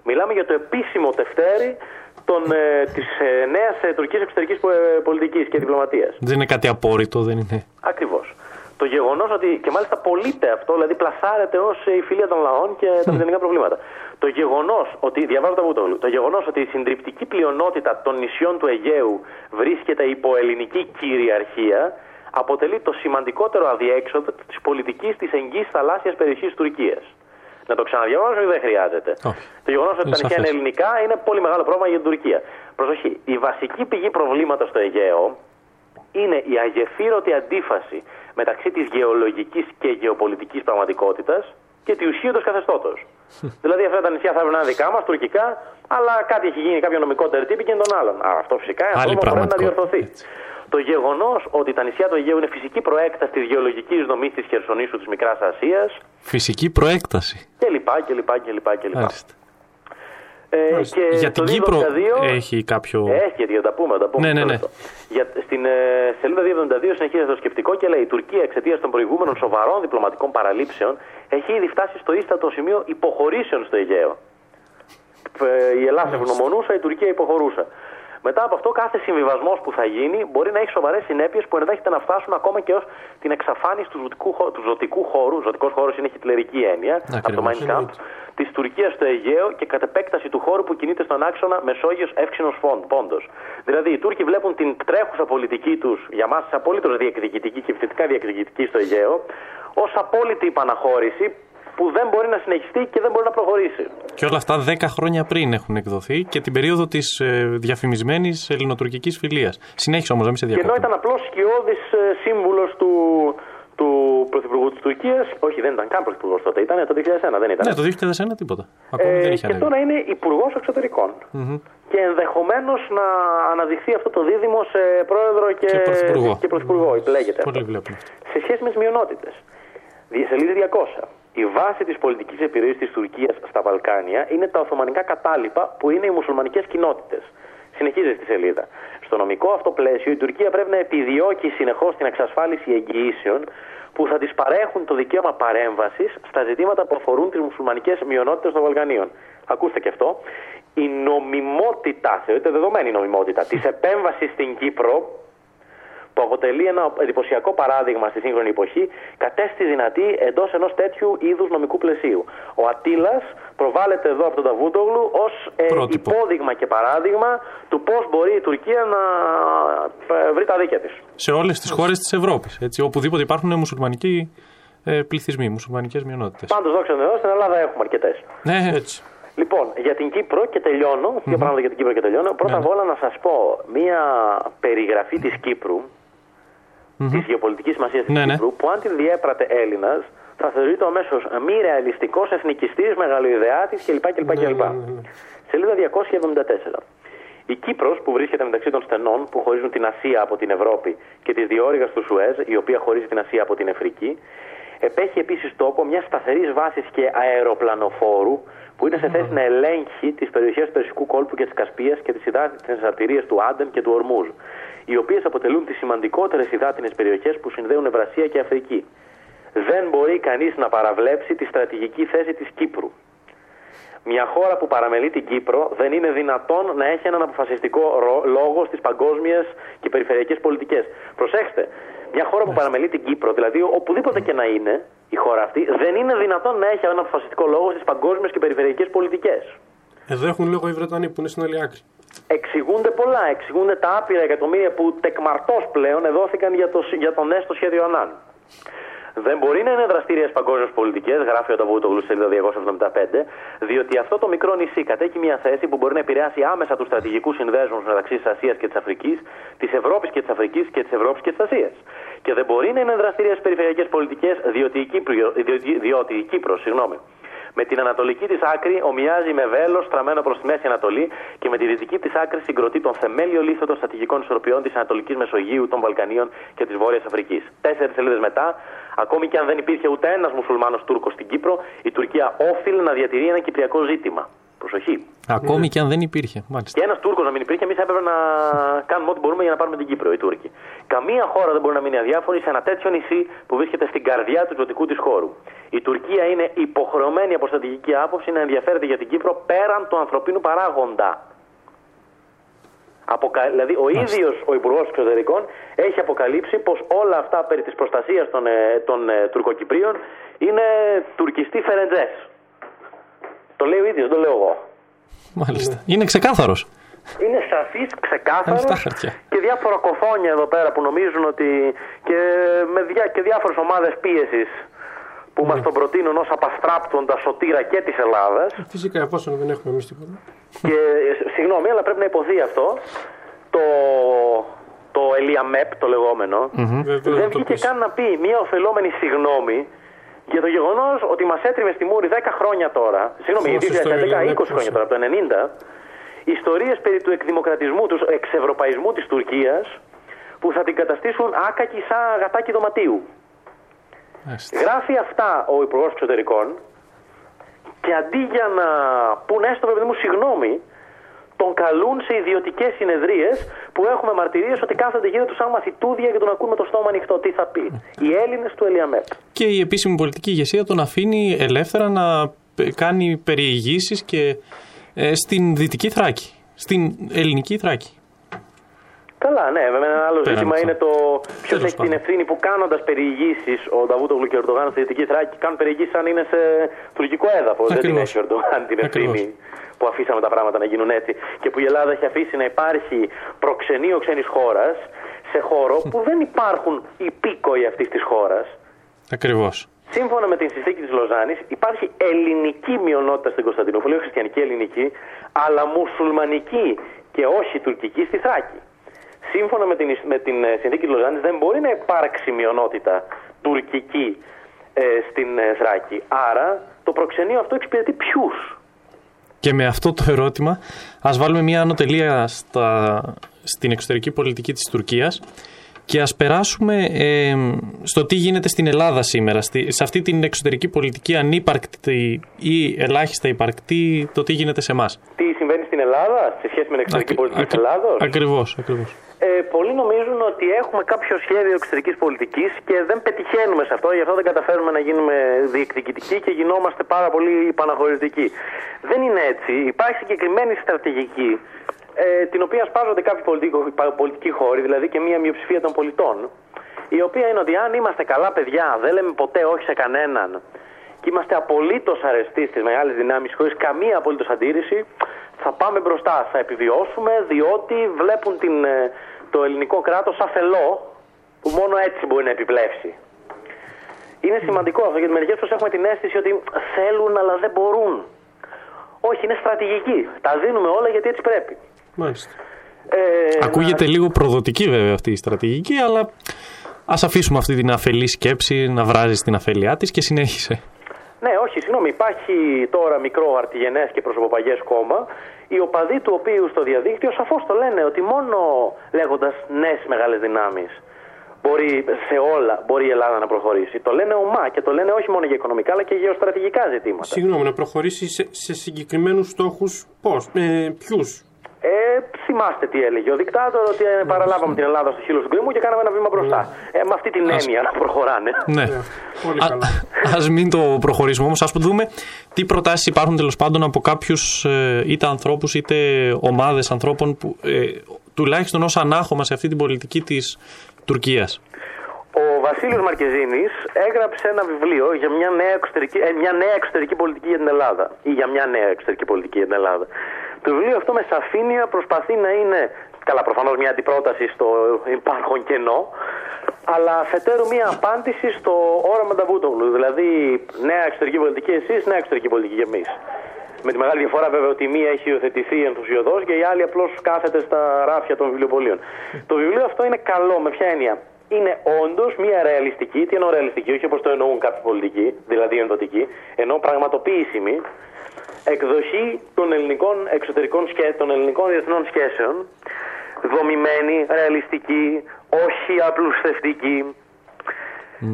Μιλάμε για το επίσημο τευτέρι των, ε, της ε, νέας ε, τουρκικής εξωτερικής ε, πολιτικής και διπλωματίας. Δεν είναι κάτι απόρριτο, δεν είναι. Ακριβώς. Το γεγονός ότι, και μάλιστα πωλείται αυτό, δηλαδή πλασάρεται ως η φιλία των λαών και τα μηδενικά προβλήματα. Το γεγονός ότι, διαβάζω τα Βούτογλου, το γεγονός ότι η συντριπτική πλειονότητα των νησιών του Αιγαίου βρίσκεται υπό ελληνική κυριαρχία αποτελεί το σημαντικότερο αδιέξοδο της πολιτικής της εγγύης θαλάσσιας περιοχής Τουρκίας. Να το ξαναδιαβάσω ή δεν χρειάζεται; Το γεγονός ότι τα νησιά είναι ελληνικά είναι πολύ μεγάλο πρόβλημα για την Τουρκία. Προσοχή. Η βασική πηγή προβλήματος στο Αιγαίο είναι η αγεφύρωτη αντίφαση μεταξύ της γεωλογικής και γεωπολιτικής πραγματικότητας και του ουσίωτο καθεστώτος. *laughs* δηλαδή αυτά τα νησιά θα έπρεπε να είναι δικά μας, τουρκικά, αλλά κάτι έχει γίνει, κάποιο νομικό τερτύπη και τον άλλον. Α, αυτό φυσικά αυτό πρέπει να διορθωθεί. Το γεγονός ότι τα νησιά του Αιγαίου είναι φυσική προέκταση της γεωλογικής δομή της Χερσονήσου της Μικράς Ασίας. Φυσική προέκταση. Και λοιπά και λοιπά και λοιπά. Και λοιπά. Ε, και για την Κύπρο 72, έχει κάποιο. Έχει, γιατί θα τα πούμε. Τα πούμε ναι, ναι, ναι. Για, στην ε, σελίδα 272 συνεχίζεται το σκεπτικό και λέει: Η Τουρκία εξαιτίας των προηγούμενων σοβαρών διπλωματικών παραλήψεων έχει ήδη φτάσει στο ίστατο σημείο υποχωρήσεων στο Αιγαίο. Ε, η Ελλάδα ευγνωμονούσα, η Τουρκία υποχωρούσα. Μετά από αυτό, κάθε συμβιβασμός που θα γίνει μπορεί να έχει σοβαρές συνέπειες που ενδέχεται να φτάσουν ακόμα και ως την εξαφάνιση του ζωτικού, του ζωτικού χώρου. Ζωτικός χώρος είναι χιτλερική έννοια από το Mein Kampf. Της Τουρκίας στο Αιγαίο και κατ' επέκταση του χώρου που κινείται στον άξονα Μεσόγειος Εύξηνος Πόντος. Δηλαδή, οι Τούρκοι βλέπουν την τρέχουσα πολιτική τους, για μας απολύτως διεκδικητική και φυσικά διεκδικητική στο Αιγαίο, ως απόλυτη υπαναχώρηση που δεν μπορεί να συνεχιστεί και δεν μπορεί να προχωρήσει. Και όλα αυτά 10 χρόνια πριν έχουν εκδοθεί και την περίοδο της ε, διαφημισμένης ελληνοτουρκικής φιλίας. Συνέχισε όμως, να μην σε διακόπτω. Και ενώ ήταν απλός σκιώδης ε, σύμβουλος του, του Πρωθυπουργού της Τουρκίας. Όχι, δεν ήταν καν Πρωθυπουργός τότε, ήταν το 2001, δεν ήταν. Ναι, το 2001 τίποτα. Ακόμη ε, δεν είχε και ανέβει. τώρα είναι Υπουργός Εξωτερικών. Mm-hmm. Και ενδεχομένως να αναδειχθεί αυτό το δίδυμο σε πρόεδρο και, και πρωθυπουργό. Και πρωθυπουργό, mm-hmm. Πολύ βλέπουμε. Σε σχέση με τις μειονότητες. Σελίδα 200. Η βάση της πολιτικής επιρροής της Τουρκίας στα Βαλκάνια είναι τα Οθωμανικά κατάλοιπα που είναι οι μουσουλμανικές κοινότητες. Συνεχίζει στη σελίδα. Στο νομικό αυτό πλαίσιο, η Τουρκία πρέπει να επιδιώκει συνεχώς την εξασφάλιση εγγυήσεων που θα της παρέχουν το δικαίωμα παρέμβασης στα ζητήματα που αφορούν τις μουσουλμανικές μειονότητες των Βαλκανίων. Ακούστε και αυτό. Η νομιμότητα, θεωρείται δεδομένη η νομιμότητα, της επέμβασης στην Κύπρο που αποτελεί ένα εντυπωσιακό παράδειγμα στη σύγχρονη εποχή, κατέστη δυνατή εντός ενός τέτοιου είδους νομικού πλαισίου. Ο Ατήλα προβάλλεται εδώ από τον Ταβούτογλου ως ε, υπόδειγμα και παράδειγμα του πώς μπορεί η Τουρκία να ε, βρει τα δίκαια της. Σε όλες τις χώρες της Ευρώπης. Οπουδήποτε υπάρχουν μουσουλμανικοί ε, πληθυσμοί, μουσουλμανικές μειονότητες. Πάντως, δόξα τω στην Ελλάδα έχουμε αρκετές. Ναι, έτσι. Λοιπόν, για την Κύπρο και τελειώνω, mm-hmm. δύο πράγματα για την Κύπρο και τελειώνω. Πρώτα ναι, απ' όλα να σας πω μία περιγραφή της Κύπρου mm-hmm. της γεωπολιτικής σημασίας της ναι, ναι, Κύπρου, που αν την διέπρατε Έλληνας, θα θεωρείται ο αμέσως μη ρεαλιστικός εθνικιστής, μεγαλοειδεάτη κλπ. κλπ, Ναι, κλπ. ναι, ναι, ναι. Σελίδα 274. Η Κύπρος που βρίσκεται μεταξύ των στενών που χωρίζουν την Ασία από την Ευρώπη και τη διόρυγα του Σουέζ, η οποία χωρίζει την Ασία από την Αφρική, επέχει επίσης τόπο μιας σταθερής βάσης και αεροπλανοφόρου που είναι σε θέση να ελέγχει τις περιοχές του Περσικού κόλπου και της Κασπίας και τις αρτηρίε του Άντεν και του Ορμούζ, οι οποίες αποτελούν τις σημαντικότερες υδάτινες περιοχές που συνδέουν Ευρασία και Αφρική. Δεν μπορεί κανείς να παραβλέψει τη στρατηγική θέση της Κύπρου. Μια χώρα που παραμελεί την Κύπρο δεν είναι δυνατόν να έχει έναν αποφασιστικό ρο- λόγο στις παγκόσμιες και περιφερειακές πολιτικές. Προσέξτε, μια χώρα που παραμελεί την Κύπρο, δηλαδή οπουδήποτε και να είναι η χώρα αυτή, δεν είναι δυνατόν να έχει έναν αποφασιστικό λόγο στις παγκόσμιες και περιφερειακές πολιτικές. Εδώ έχουν λόγο οι Βρετανοί που είναι στην άλλη άκρη. Εξηγούνται πολλά. Εξηγούνται τα άπειρα εκατομμύρια που τεκμαρτός πλέον εδόθηκαν για το, για το νέστο σχέδιο Ανάν. Δεν μπορεί να είναι δραστήριες παγκόσμιες πολιτικές, γράφει ο Ταβούτογλου σελίδα 275, διότι αυτό το μικρό νησί κατέχει μια θέση που μπορεί να επηρεάσει άμεσα τους στρατηγικούς συνδέσμους μεταξύ της Ασίας και της Αφρικής, της Ευρώπης και της Αφρικής και της Ευρώπης και της Ασίας. Και δεν μπορεί να είναι δραστήριες περιφερειακές πολιτικές, διότι η Κύπρο, διότι, διότι η Κύπρος, συγγνώμη, με την ανατολική της άκρη ομοιάζει με βέλος στραμμένο προς τη Μέση Ανατολή και με τη δυτική της άκρη συγκροτεί τον θεμέλιο λίθο των στρατηγικών ισορροπιών της Ανατολικής Μεσογείου, των Βαλκανίων και της Βόρειας Αφρικής. Τέσσερις σελίδες μετά, ακόμη και αν δεν υπήρχε ούτε ένας μουσουλμάνος Τούρκος στην Κύπρο, η Τουρκία όφιλε να διατηρεί ένα κυπριακό ζήτημα. Προσοχή. Ακόμη και αν δεν υπήρχε. Μάλιστα. Και ένας Τούρκος να μην υπήρχε, εμείς θα έπρεπε να κάνουμε ό,τι μπορούμε για να πάρουμε την Κύπρο, οι Τούρκοι. Καμία χώρα δεν μπορεί να μείνει αδιάφορη σε ένα τέτοιο νησί που βρίσκεται στην καρδιά του ζωτικού της χώρου. Η Τουρκία είναι υποχρεωμένη από στρατηγική άποψη να ενδιαφέρεται για την Κύπρο πέραν του ανθρωπίνου παράγοντα. Αποκα... Δηλαδή, ο ίδιος ο Υπουργός Εξωτερικών έχει αποκαλύψει πως όλα αυτά περί της προστασίας των, ε, των ε, Τουρκοκυπρίων είναι τουρκιστή φερεντζές. Το λέει ο ίδιος, δεν το λέω εγώ. Μάλιστα. Είναι ξεκάθαρος. Είναι σαφής, ξεκάθαρος Ανοιχτά χαρτιά. και διάφορα κοφόνια εδώ πέρα που νομίζουν ότι και, με διά, και διάφορες ομάδες πίεσης που μας τον προτείνουν ως απαστράπτοντα σωτήρα και της Ελλάδας Φυσικά, εφόσον δεν έχουμε εμείς τίποτα. και ε, συγγνώμη αλλά πρέπει να υποθεί αυτό το, το Ελιαμέπ το λεγόμενο Βεβαίως, δεν να το βγήκε πεις. καν να πει μια ωφελόμενη συγγνώμη για το γεγονός ότι μας έτριβε στη Μούρη 10 χρόνια τώρα, συγγνώμη, Όσο στο 2011, 20 Ελιαμέπ, χρόνια όσο. τώρα, από το 90, ιστορίες περί του εκδημοκρατισμού, τους εξευρωπαϊσμού της Τουρκίας που θα την καταστήσουν άκακη σαν γατάκι δωματίου. Μάλιστα. Γράφει αυτά ο Υπουργός Εξωτερικών και αντί για να πούνε έστω παιδί μου συγγνώμη, τον καλούν σε ιδιωτικές συνεδρίες που έχουμε μαρτυρίες ότι κάθονται γύρω τους σαν μαθητούδια και τον ακούν με το στόμα ανοιχτό. Τι θα πει; Οι Έλληνες του Ελιαμέπ. Και η επίσημη πολιτική ηγεσία τον αφήνει ελεύθερα να ε, κάνει περιηγήσεις και ε, στην Δυτική Θράκη, στην Ελληνική Θράκη. Καλά, ναι, βέβαια ένα άλλο Πέραν ζήτημα αυτό. είναι το ποιος Τέλος έχει την πάντων. ευθύνη που κάνοντας περιηγήσεις ο Νταβούτογλου και ο Ερντογάν στη Δυτική Θράκη κάνουν περιηγήσεις αν είναι σε τουρκικό έδαφο. Δεν την Ακριβώς. έχει ο Ερντογάν την ευθύνη Ακριβώς. που αφήσαμε τα πράγματα να γίνουν έτσι και που η Ελλάδα έχει αφήσει να υπάρχει προξενείο ξένης χώρας σε χώρο που δεν υπάρχουν υπήκοοι αυτής της χώρας. Ακριβώς. Σύμφωνα με την συνθήκη της Λοζάνης, υπάρχει ελληνική μειονότητα στην Κωνσταντινούπολη, όχι χριστιανική ελληνική, αλλά μουσουλμανική και όχι τουρκική στη Θράκη. Σύμφωνα με την, με την ε, συνθήκη της Λοζάνης, δεν μπορεί να υπάρξει μειονότητα τουρκική ε, στην ε, Θράκη. Άρα το προξενείο αυτό εξυπηρετεί ποιους; Και με αυτό το ερώτημα ας βάλουμε μια ανωτελεία στα, στην εξωτερική πολιτική της Τουρκίας και ας περάσουμε ε, στο τι γίνεται στην Ελλάδα σήμερα, στη, σε αυτή την εξωτερική πολιτική ανύπαρκτη ή ελάχιστα υπαρκτή, το τι γίνεται σε εμάς. Τι συμβαίνει στην Ελλάδα σε σχέση με την εξωτερική πολιτική της Ελλάδος; Ακριβώς, ακριβώς. Ε, πολλοί νομίζουν ότι έχουμε κάποιο σχέδιο εξωτερικής πολιτικής και δεν πετυχαίνουμε σε αυτό, γι' αυτό δεν καταφέρουμε να γίνουμε διεκδικητικοί και γινόμαστε πάρα πολύ παναχωριστικοί. Δεν είναι έτσι. Υπάρχει συγκεκριμένη στρατηγική, ε, την οποία σπάζονται κάποιοι πολιτικο- πα- πολιτικοί χώροι, δηλαδή και μία μειοψηφία των πολιτών, η οποία είναι ότι αν είμαστε καλά παιδιά, δεν λέμε ποτέ όχι σε κανέναν και είμαστε απολύτως αρεστοί στις μεγάλες δυνάμεις χωρίς καμία απολύτως αντίρρηση, θα πάμε μπροστά, θα επιβιώσουμε, διότι βλέπουν την, ε, το ελληνικό κράτος αφελό που μόνο έτσι μπορεί να επιπλέψει. Είναι σημαντικό αυτό γιατί μερικές φορές έχουμε την αίσθηση ότι θέλουν αλλά δεν μπορούν. Όχι, είναι στρατηγική. Τα δίνουμε όλα γιατί έτσι πρέπει. Μάλιστα. Ε, Ακούγεται λίγο προδοτική βέβαια αυτή η στρατηγική, αλλά ας αφήσουμε αυτή την αφελή σκέψη να βράζει στην αφέλειά της και συνέχισε. Ναι, όχι, συγγνώμη. Υπάρχει τώρα μικρό αρτιγενές και προσωποπαγές κόμμα, οι οπαδοί του οποίου στο διαδίκτυο σαφώς το λένε ότι μόνο λέγοντας νέε μεγάλες δυνάμεις μπορεί σε όλα μπορεί η Ελλάδα να προχωρήσει. Το λένε ομά και το λένε όχι μόνο για οικονομικά αλλά και για γεωστρατηγικά ζητήματα. Συγγνώμη, να προχωρήσει σε, σε συγκεκριμένους στόχους πώς, με ποιους; Ε, θυμάστε τι έλεγε ο δικτάτορ, ότι ε, παραλάβαμε την Ελλάδα στο χείλο του γκρεμού και κάναμε ένα βήμα μπροστά. Ε, με αυτή την έννοια να προχωράνε. Ναι. Πολύ Α καλά. ας μην το προχωρήσουμε όμως, ας δούμε τι προτάσεις υπάρχουν τέλος πάντων από κάποιους ε, είτε ανθρώπους είτε ομάδες ανθρώπων που ε, τουλάχιστον ως ανάχωμα σε αυτή την πολιτική της Τουρκίας. Ο Βασίλειος Μαρκεζίνης έγραψε ένα βιβλίο για μια νέα, εξωτερική, ε, μια νέα εξωτερική πολιτική για την Ελλάδα. Ή για μια νέα εξωτερική πολιτική για την Ελλάδα. Το βιβλίο αυτό με σαφήνεια προσπαθεί να είναι, καλά προφανώς μια αντιπρόταση στο υπάρχον κενό, αλλά αφετέρου μια απάντηση στο όραμα Νταβούτογλου. Δηλαδή, νέα εξωτερική πολιτική εσείς, νέα εξωτερική πολιτική και εμείς. Με τη μεγάλη διαφορά βέβαια ότι η μία έχει υιοθετηθεί ενθουσιοδός και η άλλη απλώς κάθεται στα ράφια των βιβλιοπολίων. Το βιβλίο αυτό είναι καλό, με ποια έννοια; Είναι όντως μια ρεαλιστική, τι εννοώ ρεαλιστική, όχι όπως το εννοούν κάποιοι πολιτικοί, δηλαδή ενδοτική, ενώ πραγματοποιήσιμη εκδοχή των ελληνικών εξωτερικών σχέσεων, των ελληνικών διεθνών σχέσεων, δομημένη, ρεαλιστική, όχι απλουστευτική,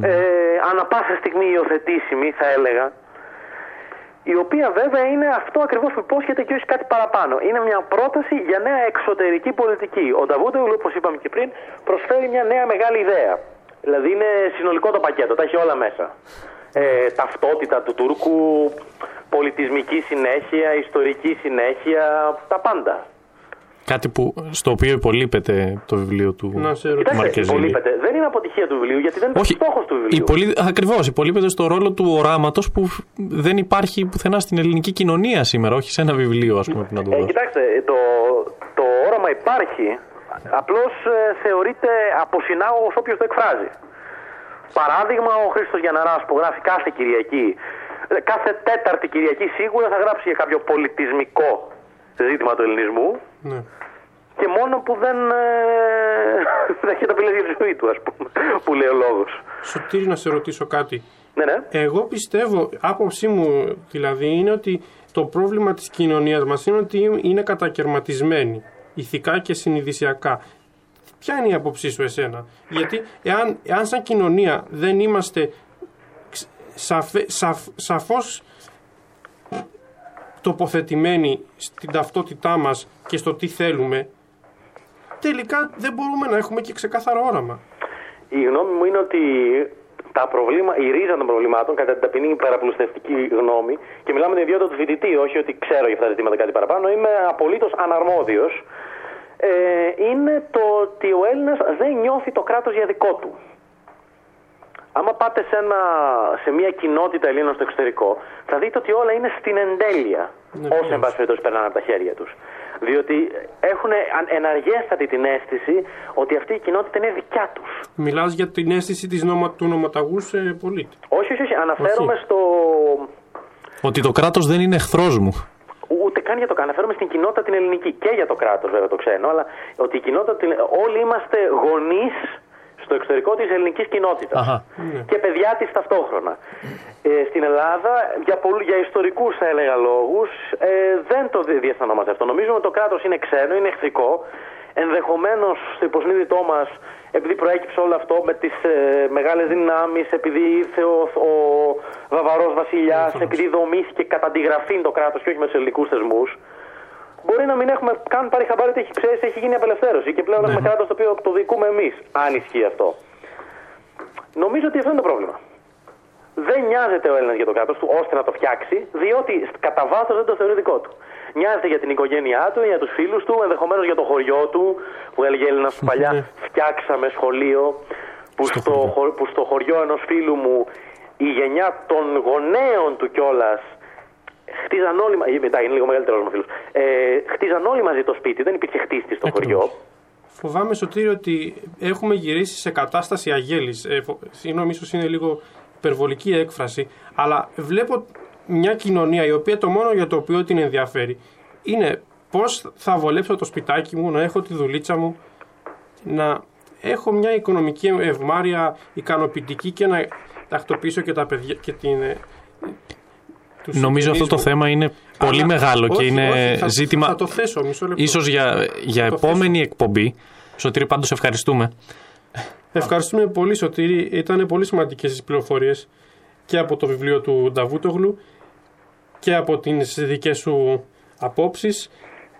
ε, ανα πάσα στιγμή υιοθετήσιμη θα έλεγα, η οποία βέβαια είναι αυτό ακριβώς που υπόσχεται και όχι κάτι παραπάνω. Είναι μια πρόταση για νέα εξωτερική πολιτική. Ο Νταβούτογλου, όπως είπαμε και πριν, προσφέρει μια νέα μεγάλη ιδέα. Δηλαδή είναι συνολικό το πακέτο, τα έχει όλα μέσα. Ε, ταυτότητα του Τούρκου, πολιτισμική συνέχεια, ιστορική συνέχεια, τα πάντα. Κάτι που, στο οποίο υπολείπεται το βιβλίο του Να σε ρωτήσω. Κοιτάξτε, Μαρκεζίνη. υπολείπεται. Δεν είναι αποτυχία του βιβλίου γιατί δεν είναι Όχι, στόχος του βιβλίου. υπολεί... ακριβώς, υπολείπεται στο ρόλο του οράματος που δεν υπάρχει πουθενά στην ελληνική κοινωνία σήμερα, όχι σε ένα βιβλίο ας πούμε που να το Ε, δώσει. κοιτάξτε, το, το όραμα υπάρχει, απλώς ε, θεωρείται αποσυνάγωγος όποιος το εκφράζει. Παράδειγμα, ο Χρήστος Γιαναράς που γράφει κάθε Κυριακή, ε, κάθε τέταρτη Κυριακή σίγουρα θα γράψει για κάποιο πολιτισμικό ζήτημα του ελληνισμού Ναι. και μόνο που δεν, ε, *laughs* δεν έχει τα για τη ζωή του, ας πούμε, που λέει ο λόγος. Σωτήρη, να σε ρωτήσω κάτι. Ναι, ναι. Εγώ πιστεύω, άποψή μου δηλαδή είναι ότι το πρόβλημα της κοινωνίας μας είναι ότι είναι κατακαιρματισμένη, ηθικά και συνειδησιακά. Ποια είναι η άποψή σου εσένα, γιατί εάν, εάν σαν κοινωνία δεν είμαστε ξ- σαφε, σαφ, σαφώς τοποθετημένοι στην ταυτότητά μας και στο τι θέλουμε, τελικά δεν μπορούμε να έχουμε και ξεκάθαρο όραμα. Η γνώμη μου είναι ότι τα προβλήμα, η ρίζα των προβλημάτων, κατά την ταπεινή παραπλουστευτική γνώμη, και μιλάμε με την ιδιότητα του φοιτητή, όχι ότι ξέρω για αυτά τα ζητήματα κάτι παραπάνω, είμαι απολύτως αναρμόδιος. Ε, είναι το ότι ο Έλληνας δεν νιώθει το κράτος για δικό του. Άμα πάτε σε, ένα, σε μια κοινότητα Ελλήνων στο εξωτερικό, θα δείτε ότι όλα είναι στην εντέλεια. Ναι, όσο βεβαίως. εν πάση περιπτώσει περνάνε από τα χέρια τους. Διότι έχουν εναργέστατη την αίσθηση ότι αυτή η κοινότητα είναι δικιά τους. Μιλάς για την αίσθηση της νόμα, του νομοταγούς ε, πολίτη. Όχι, όχι, όχι. Αναφέρομαι στο. Ότι το κράτος δεν είναι εχθρός μου. Ούτε καν για το αναφέρομαι στην κοινότητα την ελληνική. Και για το κράτος, βέβαια το ξένο. Αλλά ότι η κοινότητα. την- Όλοι είμαστε γονείς στο εξωτερικό της ελληνικής κοινότητας. Αχα. Και παιδιά της ταυτόχρονα. Ε, στην Ελλάδα, για, πολλού, για ιστορικούς θα έλεγα λόγους, ε, δεν το δι- διαισθανόμαστε αυτό. Νομίζουμε ότι το κράτος είναι ξένο, είναι εχθρικό. Ενδεχομένως στο υποσυνείδητό μας, επειδή προέκυψε όλο αυτό με τις ε, μεγάλες δυνάμεις, επειδή ήρθε ο, ο Βαβαρός Βασιλιάς, επειδή δομήθηκε κατά τη γραφή το κράτος και όχι με τους ελληνικούς θεσμούς, μπορεί να μην έχουμε καν πάρει χαμπάρι ότι έχει, ξέρεις, έχει γίνει απελευθέρωση και πλέον έχουμε κράτος το οποίο το δικούμε εμείς, αν ισχύει αυτό. Νομίζω ότι αυτό είναι το πρόβλημα. Δεν νοιάζεται ο Έλληνας για το κράτος του ώστε να το φτιάξει, διότι κατά βάθος δεν το θεωρεί δικό του. Νοιάζεται για την οικογένειά του, για τους φίλους του, ενδεχομένως για το χωριό του, που έλεγε Έλληνας παλιά, φτιάξαμε σχολείο, που στο, χω- που στο χωριό ενός φίλου μου η γενιά των γονέων του κιόλας χτίζαν όλοι μαζί. Μετά είναι λίγο μεγαλύτερο ο φίλος. Ε, χτίζαν όλοι μαζί το σπίτι, δεν υπήρχε χτίστης στο χωριό. Φοβάμαι, Σωτήρη, ότι έχουμε γυρίσει σε κατάσταση αγέλης. Ε, φο- συγγνώμη, ίσως είναι λίγο υπερβολική έκφραση, αλλά βλέπω μια κοινωνία η οποία το μόνο για το οποίο την ενδιαφέρει είναι πώς θα βολέψω το σπιτάκι μου, να έχω τη δουλίτσα μου, να έχω μια οικονομική ευμάρεια ικανοποιητική και να τακτοποιήσω και τα παιδιά και την. Ε, τους Νομίζω αυτό συγγενείς το μου. θέμα είναι πολύ Αλλά- μεγάλο και όχι, είναι όχι, θα, ζήτημα Θα το θέσω, μισό λεπτό. ίσως για, για το επόμενη εκπομπή. Σωτήρη πάντως ευχαριστούμε. Ευχαριστούμε πολύ Σωτήρη. Ήταν πολύ σημαντικές τις πληροφορίες και από το βιβλίο του Νταβούτογλου και από τις δικές σου απόψεις.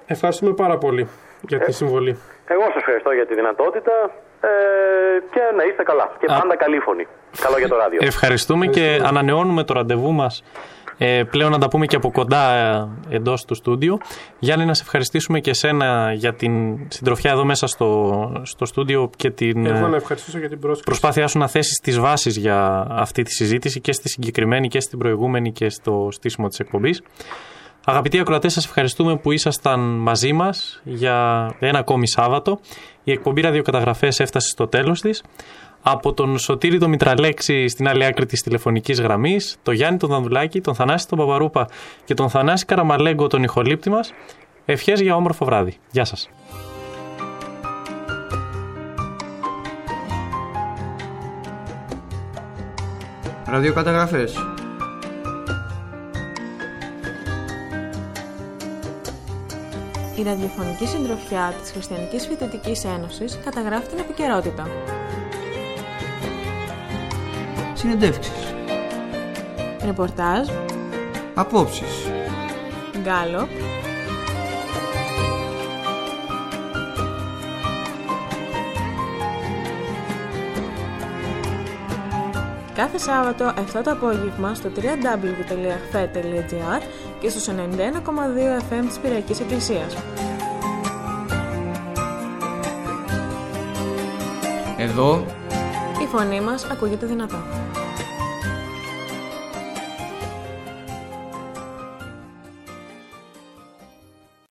Ευχαριστούμε πάρα πολύ για τη συμβολή. Εγώ σας ευχαριστώ για τη δυνατότητα ε, και να είστε καλά. Και Α. πάντα καλή φωνή. Καλό για το ράδιο. Ευχαριστούμε και ανανεώνουμε το ραντεβού μας ε, πλέον να τα πούμε και από κοντά ε, εντός του στούντιο. Γιάννη, να σε ευχαριστήσουμε και εσένα για την συντροφιά εδώ μέσα στο, στο στούντιο και την Εγώ να ε, ευχαριστήσω για την πρόσκληση. προσπάθειά σου να θέσεις τις βάσεις για αυτή τη συζήτηση και στη συγκεκριμένη και στην προηγούμενη και στο στήσιμο της εκπομπής. Αγαπητοί ακροατές, σας ευχαριστούμε που ήσασταν μαζί μας για ένα ακόμη Σάββατο. Η εκπομπή ραδιοκαταγραφές έφτασε στο τέλος της. Από τον Σωτήρη τον Μητραλέξη στην άλλη άκρη της τηλεφωνικής γραμμής, τον Γιάννη τον Δανδουλάκη, τον Θανάση τον Παπαρούπα και τον Θανάση Καραμαλέγκο τον ηχολήπτη μας, ευχές για όμορφο βράδυ. Γεια σας. Ραδιοκαταγραφές. Η ραδιοφωνική συντροφιά της Χριστιανικής Φοιτητικής Ένωσης καταγράφει την επικαιρότητα. Συνεντεύξεις. Ρεπορτάζ, Απόψεις. γκάλοπ, Κάθε Σάββατο 7 το απόγευμα στο www.hfe.gr και στους 91,2 FM της Πυριακής Εκκλησίας. Εδώ Η φωνή μας ακούγεται δυνατά.